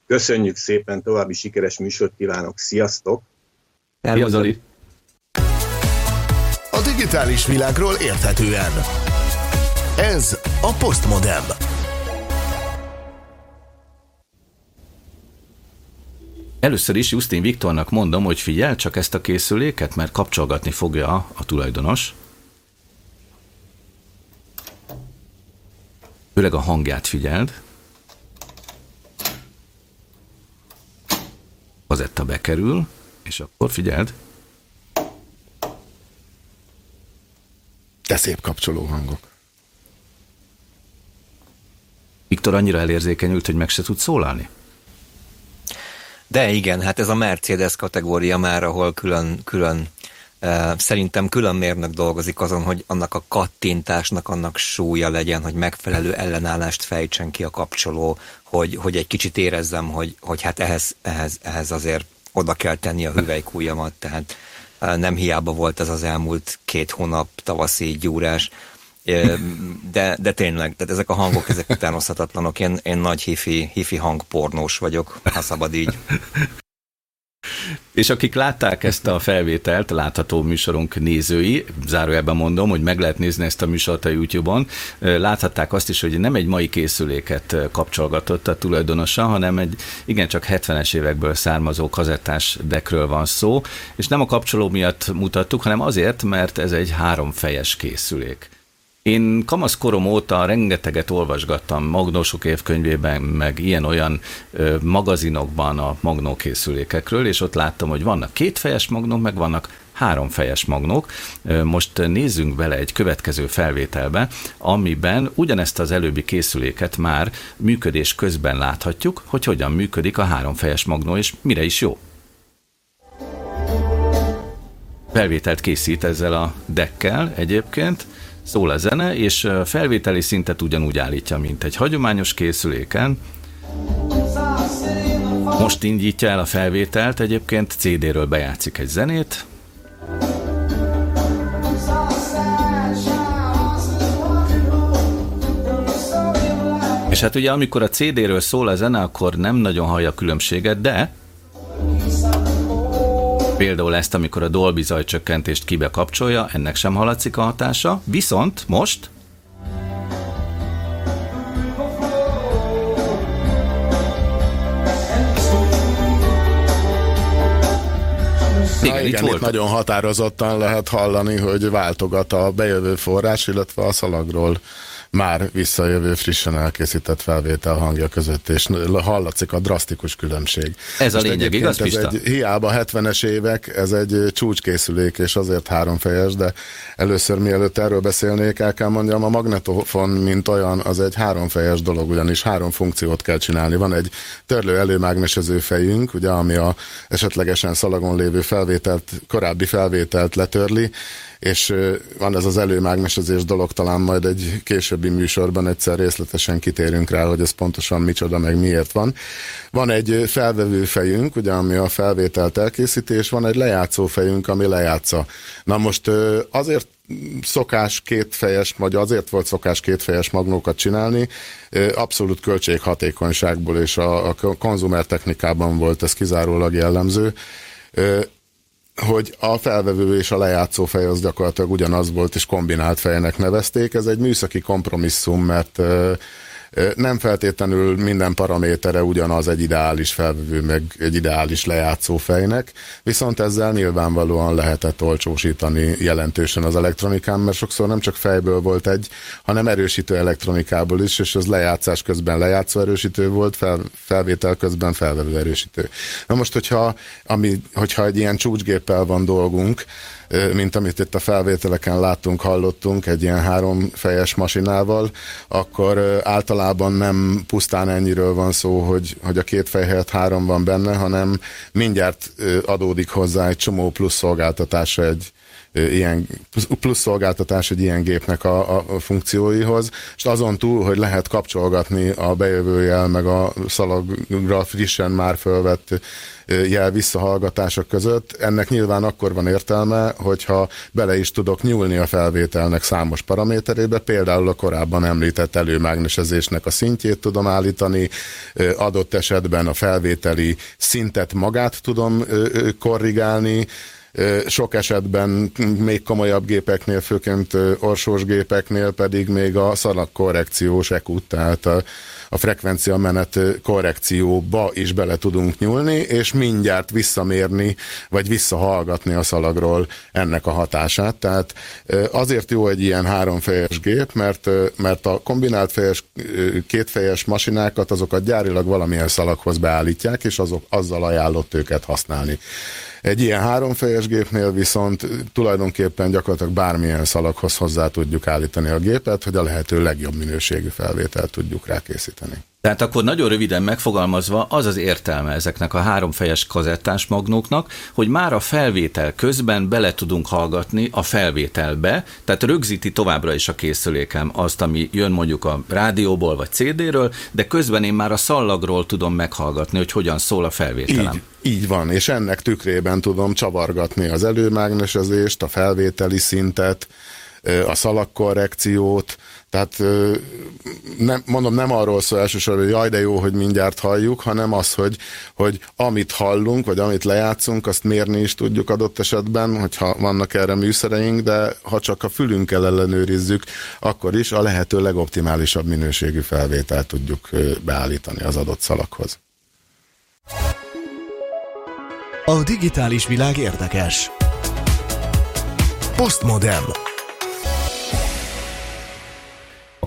Köszönjük szépen, további sikeres műsort kívánok, sziasztok! Szia, Zoli! A digitális világról érthetően. Ez a Postmodem. Először is Justin Viktornak mondom, hogy figyel csak ezt a készüléket, mert kapcsolgatni fogja a tulajdonos. Főleg a hangját figyeld. Kazetta bekerül, és akkor figyeld. De szép kapcsoló hangok. Viktor annyira elérzékenyült, hogy meg se tud szólalni? De igen, hát ez a Mercedes kategória már, ahol külön, külön uh, szerintem külön mérnök dolgozik azon, hogy annak a kattintásnak annak súlya legyen, hogy megfelelő ellenállást fejtsen ki a kapcsoló, hogy, hogy egy kicsit érezzem, hogy, hogy hát ehhez, ehhez, ehhez azért oda kell tenni a hüvelykújamat, tehát nem hiába volt ez az elmúlt két hónap tavaszi gyúrás, de, de tényleg, tehát ezek a hangok, ezek utánozhatatlanok. Én, én nagy hifi, hifi hangpornós vagyok, ha szabad így. És akik látták ezt a felvételt, látható műsorunk nézői, zárójelben mondom, hogy meg lehet nézni ezt a műsort a YouTube-on, láthatták azt is, hogy nem egy mai készüléket kapcsolgatott a tulajdonosa, hanem egy igencsak 70-es évekből származó kazettás dekről van szó, és nem a kapcsoló miatt mutattuk, hanem azért, mert ez egy háromfejes készülék. Én kamaszkorom óta rengeteget olvasgattam magnósok évkönyvében, meg ilyen-olyan magazinokban a magnókészülékekről, és ott láttam, hogy vannak kétfejes magnók, meg vannak háromfejes magnók. Most nézzünk bele egy következő felvételbe, amiben ugyanezt az előbbi készüléket már működés közben láthatjuk, hogy hogyan működik a háromfejes magnó, és mire is jó. Felvételt készít ezzel a dekkel egyébként, szól a zene, és felvételi szintet ugyanúgy állítja, mint egy hagyományos készüléken. Most indítja el a felvételt, egyébként CD-ről bejátszik egy zenét, És hát ugye amikor a CD-ről szól a zene, akkor nem nagyon hallja a különbséget, de Például ezt, amikor a Dolby zajcsökkentést kibe kapcsolja, ennek sem hallatszik a hatása. Viszont most Igen, Na, igen itt, itt nagyon határozottan lehet hallani, hogy váltogat a bejövő forrás, illetve a szalagról már visszajövő frissen elkészített felvétel hangja között, és hallatszik a drasztikus különbség. Ez a lényeg, igaz, ez egy, hiába 70-es évek, ez egy csúcskészülék, és azért háromfejes, de először mielőtt erről beszélnék, el kell mondjam, a magnetofon, mint olyan, az egy háromfejes dolog, ugyanis három funkciót kell csinálni. Van egy törlő előmágnesező fejünk, ugye, ami a esetlegesen szalagon lévő felvételt, korábbi felvételt letörli, és van ez az előmágnesezés dolog, talán majd egy későbbi műsorban egyszer részletesen kitérünk rá, hogy ez pontosan micsoda, meg miért van. Van egy felvevő fejünk, ugye, ami a felvételt elkészíti, és van egy lejátszó fejünk, ami lejátsza. Na most azért szokás kétfejes, vagy azért volt szokás kétfejes magnókat csinálni, abszolút költséghatékonyságból és a, a konzumer volt ez kizárólag jellemző hogy a felvevő és a lejátszó fej az gyakorlatilag ugyanaz volt, és kombinált fejnek nevezték. Ez egy műszaki kompromisszum, mert nem feltétlenül minden paramétere ugyanaz egy ideális felvevő, meg egy ideális lejátszó fejnek, viszont ezzel nyilvánvalóan lehetett olcsósítani jelentősen az elektronikán, mert sokszor nem csak fejből volt egy, hanem erősítő elektronikából is, és az lejátszás közben lejátszó erősítő volt, fel, felvétel közben felvevő erősítő. Na most, hogyha, ami, hogyha egy ilyen csúcsgéppel van dolgunk, mint amit itt a felvételeken láttunk, hallottunk egy ilyen háromfejes masinával, akkor általában nem pusztán ennyiről van szó, hogy, hogy a két fej helyett három van benne, hanem mindjárt adódik hozzá egy csomó plusz szolgáltatása egy, ilyen plusz szolgáltatás egy ilyen gépnek a, a funkcióihoz, és azon túl, hogy lehet kapcsolgatni a bejövőjel, meg a szalagra frissen már fölvett jel visszahallgatások között. Ennek nyilván akkor van értelme, hogyha bele is tudok nyúlni a felvételnek számos paraméterébe, például a korábban említett előmágnesezésnek a szintjét tudom állítani, adott esetben a felvételi szintet magát tudom korrigálni, sok esetben még komolyabb gépeknél, főként orsós gépeknél pedig még a szalagkorrekciós ekut, tehát a, a frekvencia menet korrekcióba is bele tudunk nyúlni, és mindjárt visszamérni, vagy visszahallgatni a szalagról ennek a hatását. Tehát azért jó egy ilyen háromfejes gép, mert, mert a kombinált fejes, kétfejes masinákat azokat gyárilag valamilyen szalaghoz beállítják, és azok, azzal ajánlott őket használni. Egy ilyen háromfejes gépnél viszont tulajdonképpen gyakorlatilag bármilyen szalaghoz hozzá tudjuk állítani a gépet, hogy a lehető legjobb minőségű felvételt tudjuk rá készíteni. Tehát akkor nagyon röviden megfogalmazva az az értelme ezeknek a háromfejes kazettás magnóknak, hogy már a felvétel közben bele tudunk hallgatni a felvételbe, tehát rögzíti továbbra is a készülékem azt, ami jön mondjuk a rádióból vagy CD-ről, de közben én már a szallagról tudom meghallgatni, hogy hogyan szól a felvételem. Így, így van, és ennek tükrében tudom csavargatni az előmágnesezést, a felvételi szintet, a szalagkorrekciót, tehát nem, mondom, nem arról szól elsősorban, hogy jaj, de jó, hogy mindjárt halljuk, hanem az, hogy, hogy amit hallunk, vagy amit lejátszunk, azt mérni is tudjuk adott esetben, hogyha vannak erre műszereink, de ha csak a fülünkkel ellenőrizzük, akkor is a lehető legoptimálisabb minőségű felvételt tudjuk beállítani az adott szalaghoz. A digitális világ érdekes. Postmodern.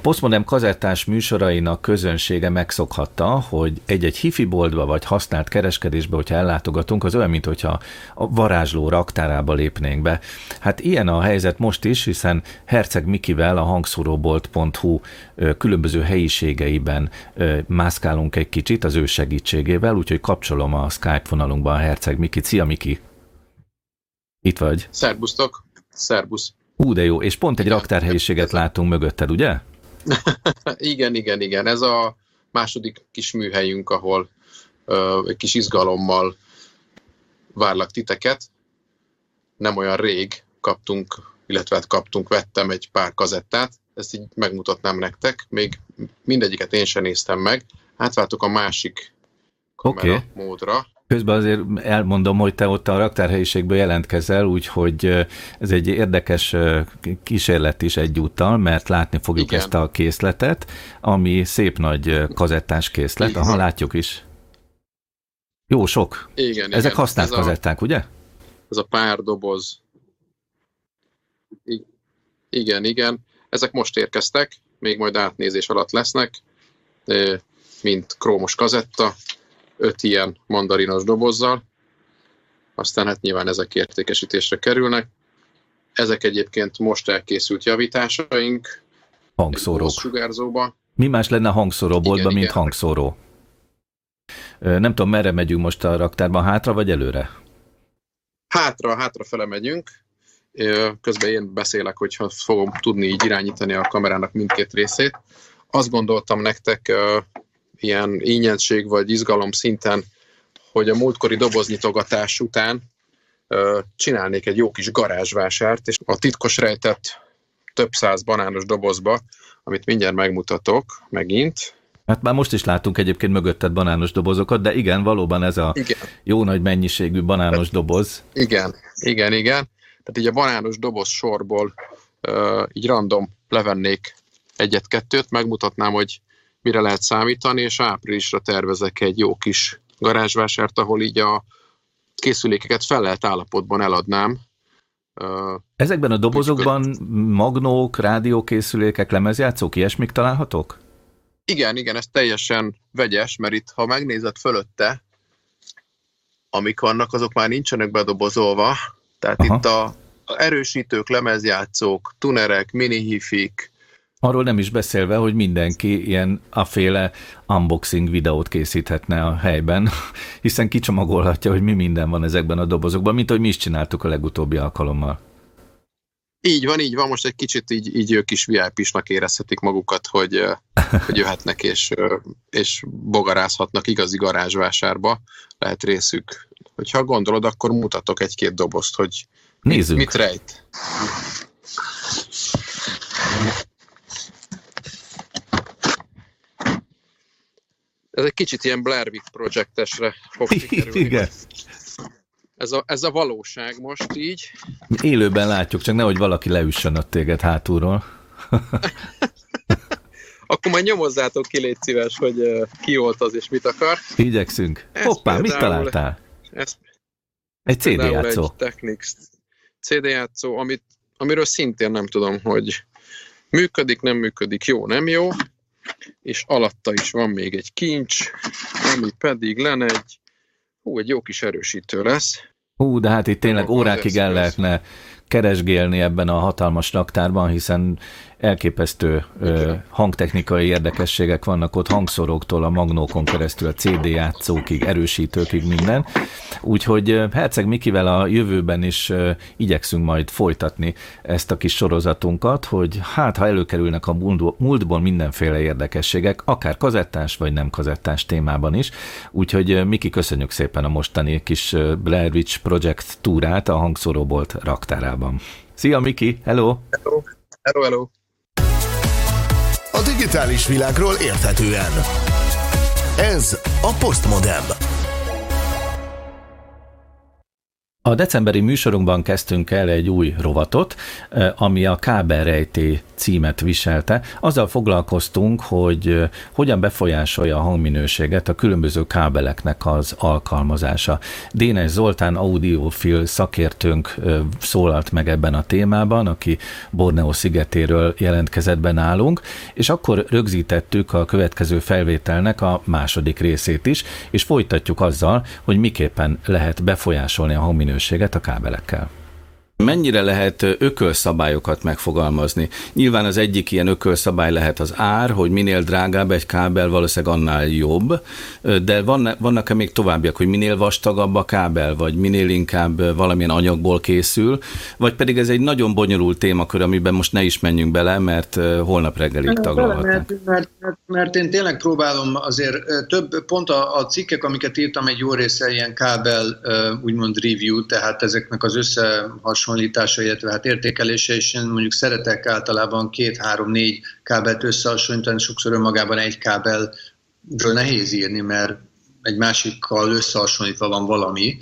Postmodem kazettás műsorainak közönsége megszokhatta, hogy egy-egy hifi boltba vagy használt kereskedésbe, hogyha ellátogatunk, az olyan, mint hogyha a varázsló raktárába lépnénk be. Hát ilyen a helyzet most is, hiszen Herceg Mikivel a hangszóróbolt.hu különböző helyiségeiben mászkálunk egy kicsit az ő segítségével, úgyhogy kapcsolom a Skype vonalunkba a Herceg Miki. Szia Miki! Itt vagy? Szerbusztok! Szerbusz! Ú, de jó, és pont egy raktárhelyiséget látunk mögötted, ugye? Igen, igen, igen. Ez a második kis műhelyünk, ahol ö, egy kis izgalommal várlak titeket. Nem olyan rég kaptunk, illetve hát kaptunk, vettem egy pár kazettát, ezt így megmutatnám nektek, még mindegyiket én sem néztem meg. Átváltok a másik kamera okay. módra. Közben azért elmondom, hogy te ott a raktárhelyiségből jelentkezel, úgyhogy ez egy érdekes kísérlet is egyúttal, mert látni fogjuk Igen. ezt a készletet, ami szép nagy kazettás készlet, aha, látjuk is. Jó, sok. Igen, Ezek igen. használt ez kazetták, a, ugye? Ez a pár doboz. Igen, igen. Ezek most érkeztek, még majd átnézés alatt lesznek, mint krómos kazetta öt ilyen mandarinos dobozzal, aztán hát nyilván ezek értékesítésre kerülnek. Ezek egyébként most elkészült javításaink. Hangszórók. Sugárzóba. Mi más lenne a hangszóróboltban, mint igen. hangszóró? Nem tudom, merre megyünk most a raktárban, hátra vagy előre? Hátra, hátra fele megyünk. Közben én beszélek, hogyha fogom tudni így irányítani a kamerának mindkét részét. Azt gondoltam nektek ilyen ínyenség vagy izgalom szinten, hogy a múltkori doboznyitogatás után csinálnék egy jó kis garázsvásárt, és a titkos rejtett több száz banános dobozba, amit mindjárt megmutatok megint, Hát már most is látunk egyébként mögötted banános dobozokat, de igen, valóban ez a igen. jó nagy mennyiségű banános doboz. Igen, igen, igen. Tehát így a banános doboz sorból uh, így random levennék egyet-kettőt, megmutatnám, hogy mire lehet számítani, és áprilisra tervezek egy jó kis garázsvásárt, ahol így a készülékeket fel lehet állapotban eladnám. Ezekben a dobozokban magnók, rádiókészülékek, lemezjátszók, ilyesmik találhatók? Igen, igen, ez teljesen vegyes, mert itt, ha megnézed fölötte, amik vannak, azok már nincsenek bedobozolva. Tehát Aha. itt a, erősítők, lemezjátszók, tunerek, mini-hifik, Arról nem is beszélve, hogy mindenki ilyen aféle unboxing videót készíthetne a helyben, hiszen kicsomagolhatja, hogy mi minden van ezekben a dobozokban, mint ahogy mi is csináltuk a legutóbbi alkalommal. Így van, így van, most egy kicsit így, így ők is VIP-snak érezhetik magukat, hogy, hogy jöhetnek és, és bogarázhatnak igazi garázsvásárba, lehet részük. Hogyha gondolod, akkor mutatok egy-két dobozt, hogy Nézzük. mit rejt. Ez egy kicsit ilyen Blair Witch projektesre fog sikerülni. Igen. Ez a, ez a valóság most így. Élőben látjuk, csak nehogy valaki leüssön a téged hátulról. Akkor majd nyomozzátok ki, légy szíves, hogy ki volt az és mit akar. Igyekszünk. Ez Hoppá, mit találtál? Ez egy CD játszó. Egy Technics CD játszó, amit, amiről szintén nem tudom, hogy működik, nem működik, jó, nem jó és alatta is van még egy kincs, ami pedig lenne egy, hú, egy jó kis erősítő lesz. Hú, de hát itt tényleg órákig el lehetne keresgélni ebben a hatalmas raktárban, hiszen elképesztő ö, hangtechnikai érdekességek vannak ott, hangszoroktól a magnókon keresztül a CD játszókig, erősítőkig minden. Úgyhogy Herceg Mikivel a jövőben is ö, igyekszünk majd folytatni ezt a kis sorozatunkat, hogy hát ha előkerülnek a múltból mindenféle érdekességek, akár kazettás vagy nem kazettás témában is. Úgyhogy Miki, köszönjük szépen a mostani kis Blair Witch Project túrát a hangszorobolt raktárában. Szia Miki, hello! Hello, hello! hello a digitális világról érthetően. Ez a Postmodem. A decemberi műsorunkban kezdtünk el egy új rovatot, eh, ami a kábelrejté címet viselte. Azzal foglalkoztunk, hogy eh, hogyan befolyásolja a hangminőséget a különböző kábeleknek az alkalmazása. Dénes Zoltán audiofil szakértőnk eh, szólalt meg ebben a témában, aki Borneo szigetéről jelentkezett be nálunk, és akkor rögzítettük a következő felvételnek a második részét is, és folytatjuk azzal, hogy miképpen lehet befolyásolni a hangminőséget minőséget a kábelekkel. Mennyire lehet ökölszabályokat megfogalmazni? Nyilván az egyik ilyen ökölszabály lehet az ár, hogy minél drágább egy kábel, valószínűleg annál jobb, de vannak-e még továbbiak, hogy minél vastagabb a kábel, vagy minél inkább valamilyen anyagból készül, vagy pedig ez egy nagyon bonyolult témakör, amiben most ne is menjünk bele, mert holnap reggelig taglalhatnak. Mert, mert, mert, mert én tényleg próbálom azért több, pont a, a cikkek, amiket írtam, egy jó része ilyen kábel, úgymond review, tehát ezeknek az összehasonlítása összehasonlítása, illetve hát értékelése, és én mondjuk szeretek általában két, három, négy kábelt összehasonlítani, sokszor önmagában egy kábelről nehéz írni, mert egy másikkal összehasonlítva van valami,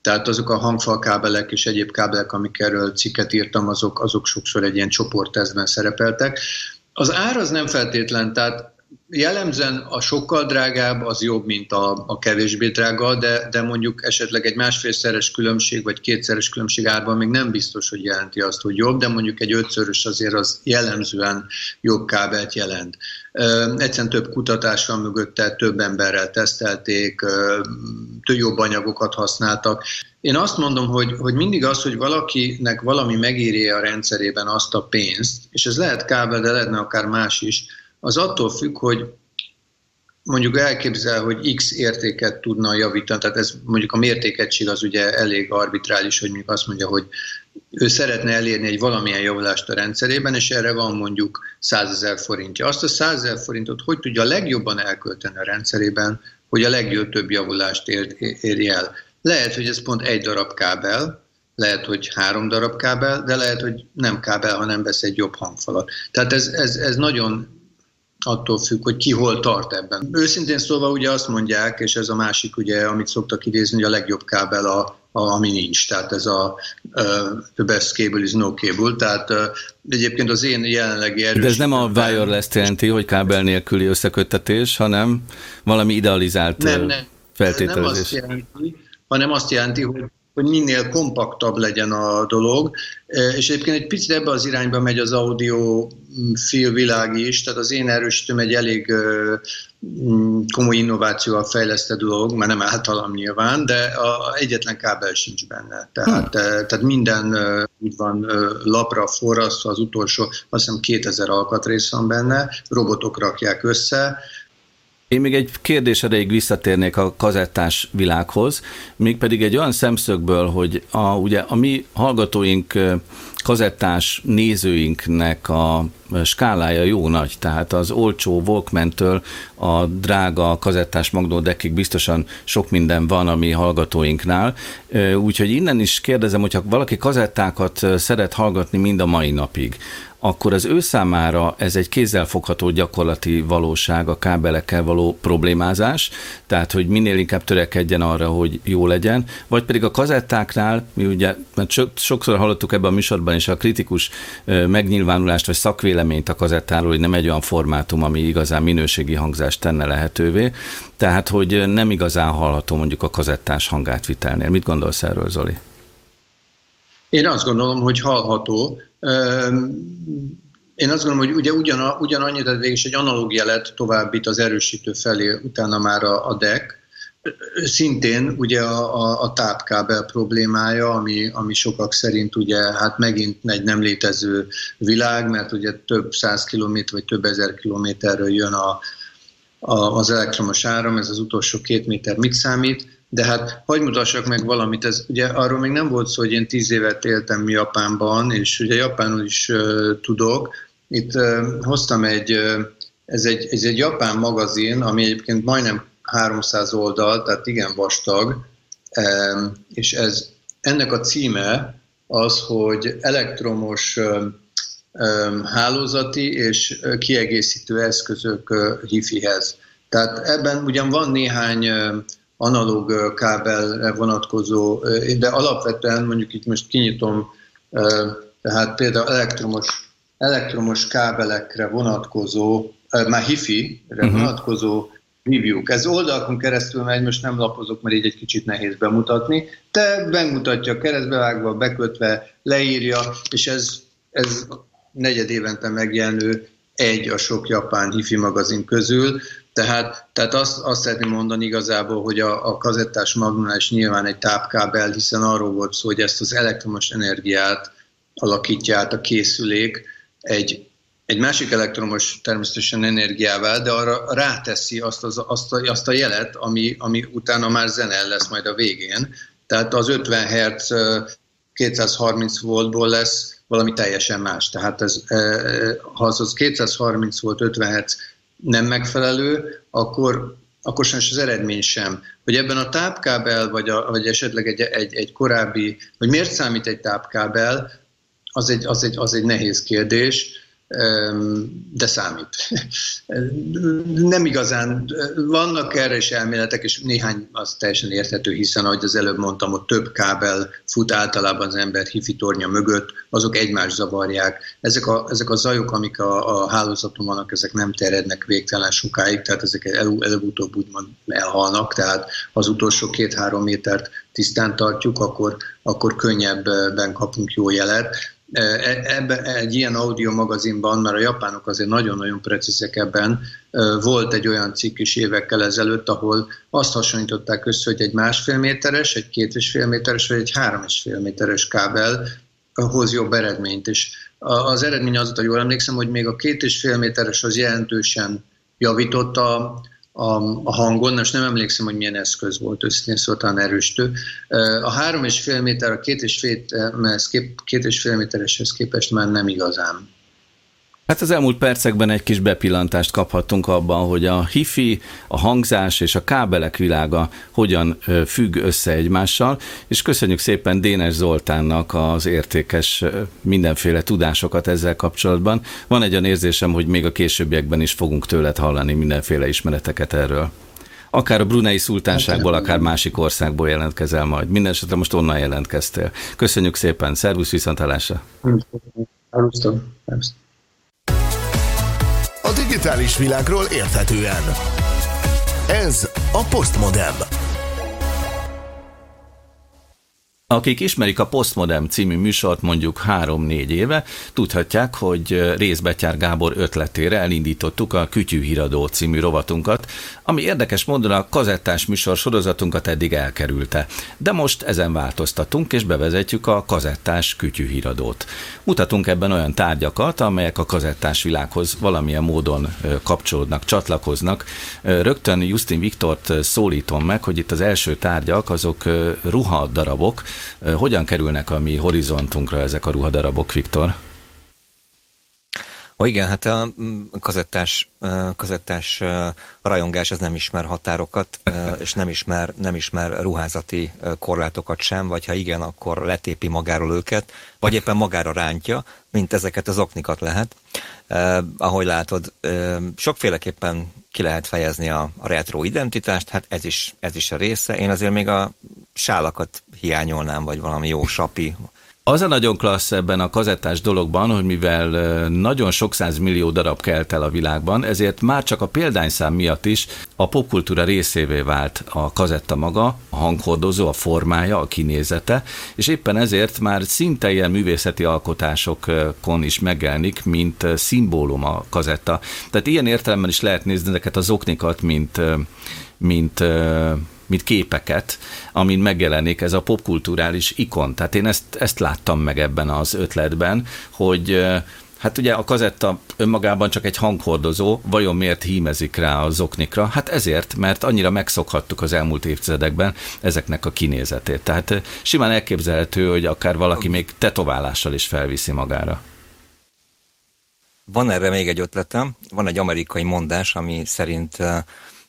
tehát azok a hangfalkábelek és egyéb kábelek, amik erről cikket írtam, azok, azok sokszor egy ilyen csoporttesztben szerepeltek. Az ár az nem feltétlen, tehát jellemzően a sokkal drágább az jobb, mint a, a kevésbé drága, de, de mondjuk esetleg egy másfélszeres különbség, vagy kétszeres különbség árban még nem biztos, hogy jelenti azt, hogy jobb, de mondjuk egy ötszörös azért az jellemzően jobb kábelt jelent. Egyszerűen több kutatás van mögötte, több emberrel tesztelték, több jobb anyagokat használtak. Én azt mondom, hogy, hogy mindig az, hogy valakinek valami megírja a rendszerében azt a pénzt, és ez lehet kábel, de lehetne akár más is, az attól függ, hogy mondjuk elképzel, hogy X értéket tudna javítani, tehát ez mondjuk a mértékegység az ugye elég arbitrális, hogy mondjuk azt mondja, hogy ő szeretne elérni egy valamilyen javulást a rendszerében, és erre van mondjuk 100 ezer forintja. Azt a 100 ezer forintot hogy tudja legjobban elkölteni a rendszerében, hogy a legjobb több javulást érje el. Lehet, hogy ez pont egy darab kábel, lehet, hogy három darab kábel, de lehet, hogy nem kábel, hanem vesz egy jobb hangfalat. Tehát ez, ez, ez nagyon attól függ, hogy ki hol tart ebben. Őszintén szólva ugye azt mondják, és ez a másik, ugye, amit szoktak idézni, hogy a legjobb kábel a, a ami nincs, tehát ez a uh, the best cable is no cable, tehát uh, egyébként az én jelenlegi erős... De ez nem a wireless jelenti, hogy kábel nélküli összeköttetés, hanem valami idealizált nem, nem, feltételezés. Nem azt jelenti, hanem azt jelenti, hogy hogy minél kompaktabb legyen a dolog, e, és egyébként egy picit ebbe az irányba megy az audio mm, fil világ is, tehát az én erősítőm egy elég mm, komoly innovációval fejlesztett dolog, mert nem általam nyilván, de a, egyetlen kábel sincs benne. Tehát, hmm. tehát minden úgy van lapra forrasztva, az utolsó, azt hiszem 2000 alkatrész van benne, robotok rakják össze, én még egy kérdés erejéig visszatérnék a kazettás világhoz, mégpedig egy olyan szemszögből, hogy a, ugye a mi hallgatóink, kazettás nézőinknek a skálája jó nagy, tehát az olcsó Walkman-től a drága kazettás magnódekig biztosan sok minden van a mi hallgatóinknál, úgyhogy innen is kérdezem, hogyha valaki kazettákat szeret hallgatni mind a mai napig, akkor az ő számára ez egy kézzelfogható gyakorlati valóság, a kábelekkel való problémázás, tehát hogy minél inkább törekedjen arra, hogy jó legyen, vagy pedig a kazettáknál, mi ugye, mert sokszor hallottuk ebben a műsorban is a kritikus megnyilvánulást vagy szakvéleményt a kazettáról, hogy nem egy olyan formátum, ami igazán minőségi hangzást tenne lehetővé, tehát hogy nem igazán hallható mondjuk a kazettás hangátvitelnél. Mit gondolsz erről, Zoli? Én azt gondolom, hogy hallható, én azt gondolom, hogy ugye ugyan, ugyanannyit, tehát végig is egy analóg jelet továbbít az erősítő felé, utána már a, a deck. Szintén ugye a, a, a tápkábel problémája, ami, ami sokak szerint ugye hát megint egy nem létező világ, mert ugye több száz kilométer vagy több ezer kilométerről jön a, a, az elektromos áram, ez az utolsó két méter mit számít de hát hagyd mutassak meg valamit, ez ugye arról még nem volt szó, hogy én tíz évet éltem Japánban, és ugye Japánul is uh, tudok. Itt uh, hoztam egy, uh, ez egy, ez egy japán magazin, ami egyébként majdnem 300 oldal, tehát igen vastag, és ez ennek a címe az, hogy elektromos hálózati és kiegészítő eszközök hifihez. Tehát ebben ugyan van néhány analóg kábelre vonatkozó, de alapvetően mondjuk itt most kinyitom, tehát például elektromos, elektromos kábelekre vonatkozó, már hifi-re uh-huh. vonatkozó review Ez oldalakon keresztül megy, most nem lapozok, mert így egy kicsit nehéz bemutatni, de bemutatja keresztbevágva, bekötve, leírja, és ez, ez negyed évente megjelenő egy a sok japán hifi magazin közül, tehát, tehát azt, azt szeretném mondani igazából, hogy a, a kazettás magnulás nyilván egy tápkábel, hiszen arról volt szó, hogy ezt az elektromos energiát alakítja át a készülék egy, egy másik elektromos természetesen energiával, de arra ráteszi azt, az, azt, a, azt a jelet, ami, ami utána már zene lesz majd a végén. Tehát az 50 Hz 230 voltból lesz valami teljesen más. Tehát ez, ha az, az 230 volt 50 Hz nem megfelelő, akkor, akkor sem az eredmény sem. Hogy ebben a tápkábel, vagy, a, vagy esetleg egy, egy, egy korábbi, hogy miért számít egy tápkábel, az egy, az egy, az egy nehéz kérdés de számít. Nem igazán, vannak erre is elméletek, és néhány az teljesen érthető, hiszen ahogy az előbb mondtam, ott több kábel fut általában az ember hifi tornya mögött, azok egymást zavarják. Ezek a, ezek a zajok, amik a, a hálózaton vannak, ezek nem terjednek végtelen sokáig, tehát ezek előbb-utóbb úgymond elhalnak, tehát az utolsó két-három métert tisztán tartjuk, akkor, akkor könnyebben kapunk jó jelet E, e, ebbe, egy ilyen audio magazinban, mert a japánok azért nagyon-nagyon precízek ebben, e, volt egy olyan cikk is évekkel ezelőtt, ahol azt hasonlították össze, hogy egy másfél méteres, egy két és fél méteres, vagy egy három és fél méteres kábel hoz jobb eredményt. És az eredmény az, hogy jól emlékszem, hogy még a két és fél méteres az jelentősen javította a, a hangon, most nem emlékszem, hogy milyen eszköz volt, őszintén szóltan erősítő. A három és fél méter, a két és fél, két és fél métereshez képest már nem igazán. Hát az elmúlt percekben egy kis bepillantást kaphattunk abban, hogy a hifi, a hangzás és a kábelek világa hogyan függ össze egymással, és köszönjük szépen Dénes Zoltánnak az értékes mindenféle tudásokat ezzel kapcsolatban. Van egy olyan érzésem, hogy még a későbbiekben is fogunk tőled hallani mindenféle ismereteket erről. Akár a Brunei szultánságból, akár másik országból jelentkezel majd. Mindenesetre most onnan jelentkeztél. Köszönjük szépen, szervusz viszontalásra! Köszönöm digitális világról érthetően. Ez a Postmodem. Akik ismerik a Postmodem című műsort mondjuk három-négy éve, tudhatják, hogy Részbetyár Gábor ötletére elindítottuk a Kütyűhíradó című rovatunkat, ami érdekes módon a kazettás műsor sorozatunkat eddig elkerülte. De most ezen változtatunk, és bevezetjük a kazettás Kütyűhíradót. Mutatunk ebben olyan tárgyakat, amelyek a kazettás világhoz valamilyen módon kapcsolódnak, csatlakoznak. Rögtön Justin Viktort szólítom meg, hogy itt az első tárgyak azok ruhadarabok, hogyan kerülnek a mi horizontunkra ezek a ruhadarabok, Viktor? Ó, igen, hát a kazettás, kazettás rajongás az nem ismer határokat, és nem ismer, nem ismer ruházati korlátokat sem, vagy ha igen, akkor letépi magáról őket, vagy éppen magára rántja, mint ezeket az oknikat lehet. Eh, ahogy látod, eh, sokféleképpen ki lehet fejezni a, a retro identitást, hát ez is, ez is a része. Én azért még a sálakat hiányolnám, vagy valami jó sapi, az a nagyon klassz ebben a kazettás dologban, hogy mivel nagyon sok millió darab kelt el a világban, ezért már csak a példányszám miatt is a popkultúra részévé vált a kazetta maga, a hanghordozó, a formája, a kinézete, és éppen ezért már szinte ilyen művészeti alkotásokon is megjelenik, mint szimbólum a kazetta. Tehát ilyen értelemben is lehet nézni ezeket az oknikat, mint, mint mint képeket, amin megjelenik ez a popkulturális ikon. Tehát én ezt, ezt láttam meg ebben az ötletben, hogy Hát ugye a kazetta önmagában csak egy hanghordozó, vajon miért hímezik rá a zoknikra? Hát ezért, mert annyira megszokhattuk az elmúlt évtizedekben ezeknek a kinézetét. Tehát simán elképzelhető, hogy akár valaki még tetoválással is felviszi magára. Van erre még egy ötletem, van egy amerikai mondás, ami szerint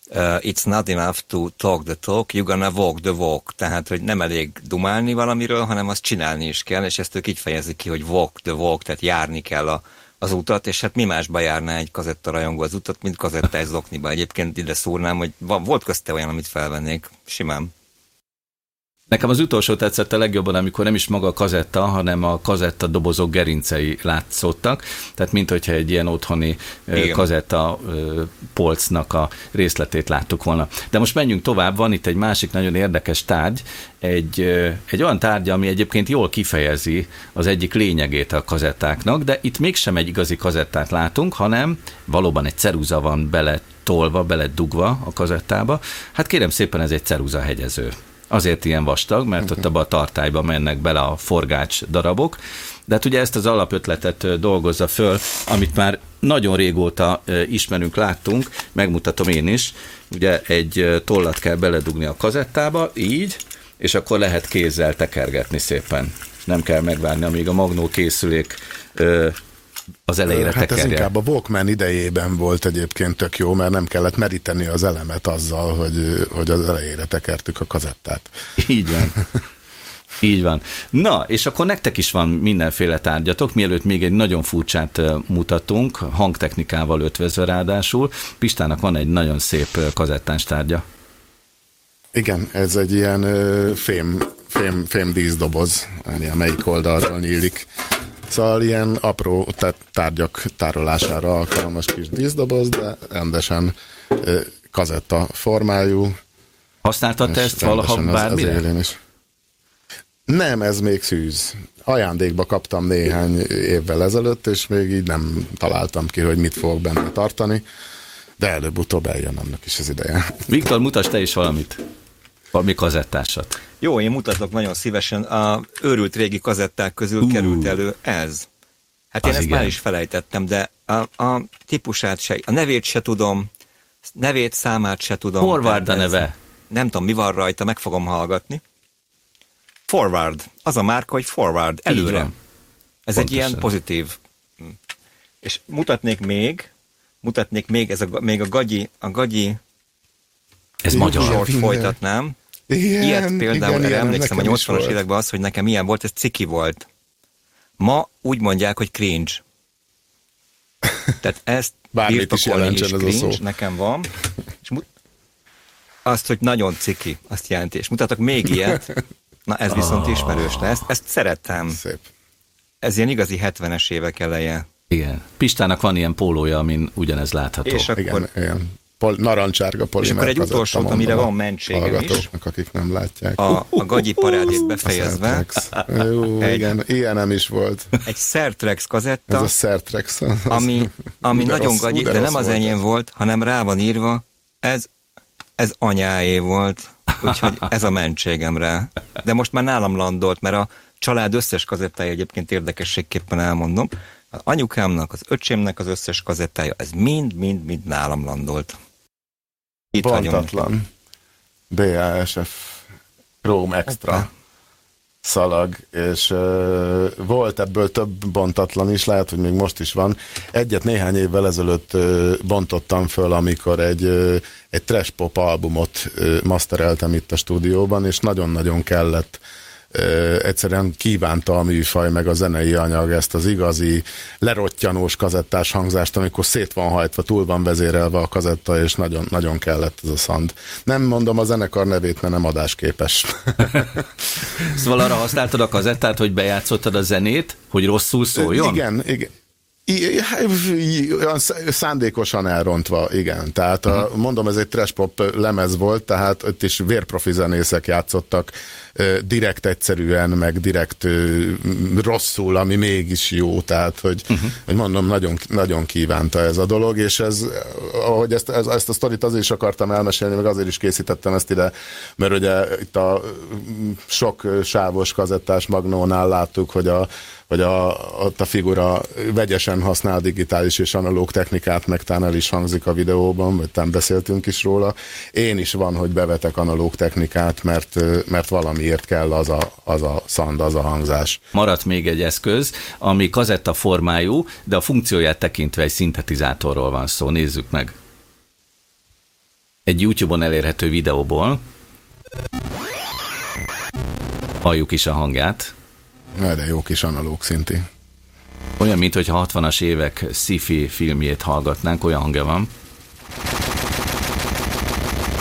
uh, it's not enough to talk the talk, you're gonna walk the walk. Tehát, hogy nem elég dumálni valamiről, hanem azt csinálni is kell, és ezt ők így fejezik ki, hogy walk the walk, tehát járni kell a, az utat, és hát mi másba járná egy kazetta rajongó az utat, mint kazetta egy zokniba. Egyébként ide szúrnám, hogy volt közte olyan, amit felvennék, simán. Nekem az utolsó tetszett a legjobban, amikor nem is maga a kazetta, hanem a kazetta dobozok gerincei látszottak, tehát mint hogyha egy ilyen otthoni Igen. kazetta polcnak a részletét láttuk volna. De most menjünk tovább, van itt egy másik nagyon érdekes tárgy, egy, egy olyan tárgy, ami egyébként jól kifejezi az egyik lényegét a kazettáknak, de itt mégsem egy igazi kazettát látunk, hanem valóban egy ceruza van bele tolva, bele dugva a kazettába. Hát kérem szépen, ez egy ceruza hegyező. Azért ilyen vastag, mert ott abban a tartályba mennek bele a forgács darabok, de hát ugye ezt az alapötletet dolgozza föl, amit már nagyon régóta ismerünk, láttunk, megmutatom én is. Ugye egy tollat kell beledugni a kazettába, így, és akkor lehet kézzel tekergetni szépen. Nem kell megvárni, amíg a magnó készülék az elejére Hát tekerje. ez inkább a Walkman idejében volt egyébként tök jó, mert nem kellett meríteni az elemet azzal, hogy, hogy az elejére tekertük a kazettát. Így van. Így van. Na, és akkor nektek is van mindenféle tárgyatok, mielőtt még egy nagyon furcsát mutatunk, hangtechnikával ötvezve ráadásul. Pistának van egy nagyon szép kazettás tárgya. Igen, ez egy ilyen fém, fém, fém díszdoboz, melyik oldalról nyílik. Szóval ilyen apró tárgyak tárolására alkalmas kis díszdoboz, de rendesen kazetta formájú. Használtad te ezt valaha bármire? Az, az is. Nem, ez még szűz. Ajándékba kaptam néhány évvel ezelőtt, és még így nem találtam ki, hogy mit fogok benne tartani, de előbb-utóbb eljön annak is az ideje. Viktor, mutasd te is valamit. Valami kazettásat. Jó, én mutatok nagyon szívesen. A őrült régi kazetták közül uh. került elő ez. Hát én ezt igen. már is felejtettem, de a, a típusát se, a nevét se tudom, nevét, számát se tudom. Forward a neve. Nem tudom, mi van rajta, meg fogom hallgatni. Forward. Az a márka, hogy forward, előre. Ez Pontosan. egy ilyen pozitív És mutatnék még, mutatnék még, ez a, még a gagyi, a gagyi ez magyar. Sort folytatnám. Igen, Ilyet például, igen, emlékszem a 80-as években az, hogy nekem ilyen volt, ez ciki volt. Ma úgy mondják, hogy cringe. Tehát ezt Bármit is jelentsen ez a szó. nekem van. És mut- azt, hogy nagyon ciki, azt jelenti. És mutatok még ilyet. Na ez viszont oh. ismerős lesz. Ezt szerettem. Szép. Ez ilyen igazi 70-es évek eleje. Igen. Pistának van ilyen pólója, amin ugyanez látható. És akkor igen, igen pol, narancsárga polimer És akkor egy utolsó, amire van mentségem is. akik nem látják. A, a gagyi parádét befejezve. Jó, egy, igen, ilyen nem is volt. Egy Sertrex kazetta. Ez a Sertrex. Ami, ami nagyon rossz, gagyi, de, de nem az enyém volt, hanem rá van írva, ez, ez anyáé volt. Úgyhogy ez a mentségem rá. De most már nálam landolt, mert a család összes kazettája egyébként érdekességképpen elmondom. Az anyukámnak, az öcsémnek az összes kazettája, ez mind-mind-mind nálam landolt. Itt Bontatlan. BASF Chrome Extra okay. szalag, és uh, volt ebből több bontatlan is, lehet, hogy még most is van. Egyet néhány évvel ezelőtt uh, bontottam föl, amikor egy, uh, egy trash pop albumot uh, mastereltem itt a stúdióban, és nagyon-nagyon kellett egyszerűen kívánta a műfaj, meg a zenei anyag ezt az igazi lerottyanós kazettás hangzást, amikor szét van hajtva, túl van vezérelve a kazetta, és nagyon, nagyon kellett ez a szand. Nem mondom a zenekar nevét, mert nem adásképes. szóval arra használtad a kazettát, hogy bejátszottad a zenét, hogy rosszul szóljon? Igen, igen. Olyan szándékosan elrontva, igen. Tehát a, mhm. mondom, ez egy trash pop lemez volt, tehát ott is vérprofi zenészek játszottak direkt egyszerűen, meg direkt rosszul, ami mégis jó, tehát hogy, uh-huh. hogy mondom, nagyon, nagyon kívánta ez a dolog, és ez, ahogy ezt, ez, ezt a sztorit azért is akartam elmesélni, meg azért is készítettem ezt ide, mert ugye itt a sok sávos kazettás magnónál láttuk, hogy a hogy a, ott a figura vegyesen használ digitális és analóg technikát, meg talán el is hangzik a videóban, vagy talán beszéltünk is róla. Én is van, hogy bevetek analóg technikát, mert, mert valamiért kell az a, az a szand, az a hangzás. Maradt még egy eszköz, ami kazetta formájú, de a funkcióját tekintve egy szintetizátorról van szó. Nézzük meg. Egy YouTube-on elérhető videóból halljuk is a hangját. Na, de jó kis analóg szinti. Olyan, mint hogy 60-as évek sci-fi filmjét hallgatnánk, olyan hangja van.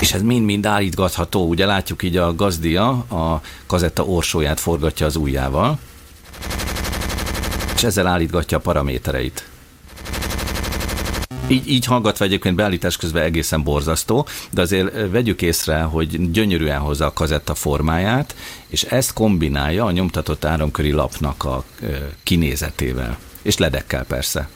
És ez mind-mind állítgatható, ugye látjuk így a gazdia a kazetta orsóját forgatja az ujjával, és ezzel állítgatja a paramétereit. Így, így hallgatva egyébként beállítás közben egészen borzasztó, de azért vegyük észre, hogy gyönyörűen hozza a kazetta formáját, és ezt kombinálja a nyomtatott áramköri lapnak a kinézetével. És ledekkel persze.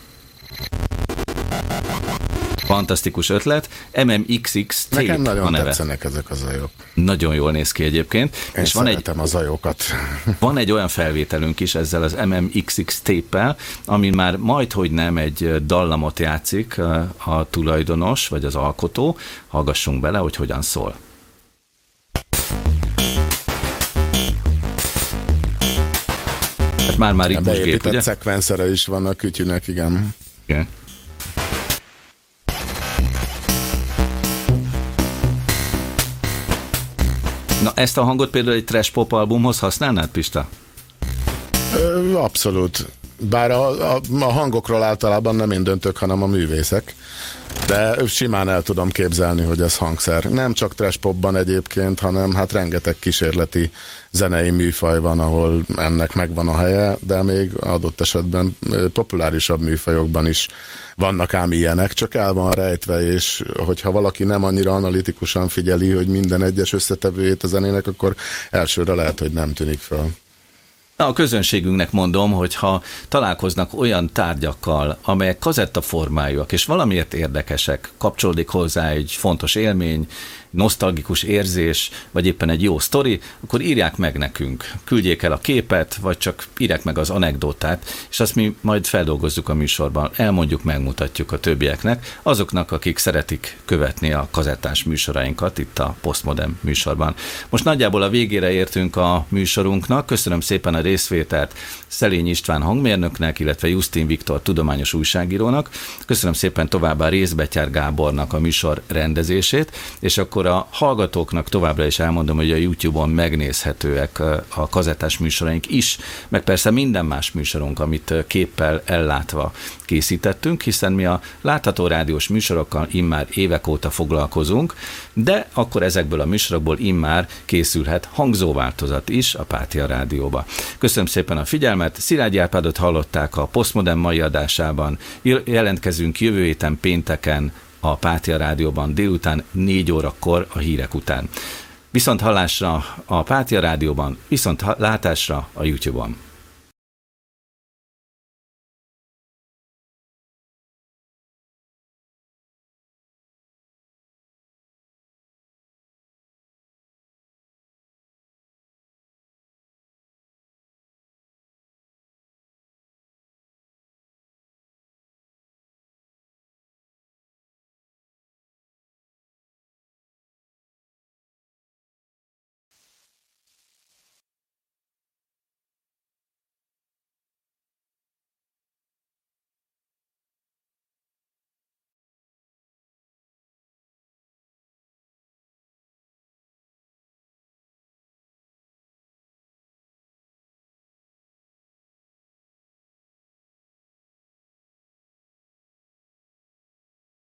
Fantasztikus ötlet. MMXX Tape Nekem nagyon a neve. tetszenek ezek a zajok. Nagyon jól néz ki egyébként. Én és van egy, a zajokat. Van egy olyan felvételünk is ezzel az MMXX tape ami már majd, hogy nem egy dallamot játszik a tulajdonos, vagy az alkotó. Hallgassunk bele, hogy hogyan szól. Hát már-már ritmusgép, ugye? szekvenszere is van a kütyűnek, igen. Igen. Na ezt a hangot például egy trash pop albumhoz használnád, Pista? Abszolút. Bár a, a, a hangokról általában nem én döntök, hanem a művészek. De simán el tudom képzelni, hogy ez hangszer. Nem csak trash popban egyébként, hanem hát rengeteg kísérleti zenei műfaj van, ahol ennek megvan a helye, de még adott esetben populárisabb műfajokban is vannak ám ilyenek, csak el van rejtve, és hogyha valaki nem annyira analitikusan figyeli, hogy minden egyes összetevőjét a zenének, akkor elsőre lehet, hogy nem tűnik fel. Na, a közönségünknek mondom, hogy ha találkoznak olyan tárgyakkal, amelyek kazettaformájúak, és valamiért érdekesek, kapcsolódik hozzá egy fontos élmény, nosztalgikus érzés, vagy éppen egy jó sztori, akkor írják meg nekünk. Küldjék el a képet, vagy csak írják meg az anekdotát, és azt mi majd feldolgozzuk a műsorban, elmondjuk, megmutatjuk a többieknek, azoknak, akik szeretik követni a kazettás műsorainkat itt a Postmodern műsorban. Most nagyjából a végére értünk a műsorunknak. Köszönöm szépen a részvételt Szelény István hangmérnöknek, illetve Justin Viktor tudományos újságírónak. Köszönöm szépen továbbá Részbetyár Gábornak a műsor rendezését, és akkor a hallgatóknak továbbra is elmondom, hogy a YouTube-on megnézhetőek a kazettás műsoraink is, meg persze minden más műsorunk, amit képpel ellátva készítettünk, hiszen mi a látható rádiós műsorokkal immár évek óta foglalkozunk, de akkor ezekből a műsorokból immár készülhet hangzóváltozat is a Pátia Rádióba. Köszönöm szépen a figyelmet, Szilágyi Árpádot hallották a Postmodern mai adásában, jelentkezünk jövő héten pénteken a Pátia Rádióban délután 4 órakor a hírek után. Viszont hallásra a Pátia Rádióban, viszont látásra a YouTube-on.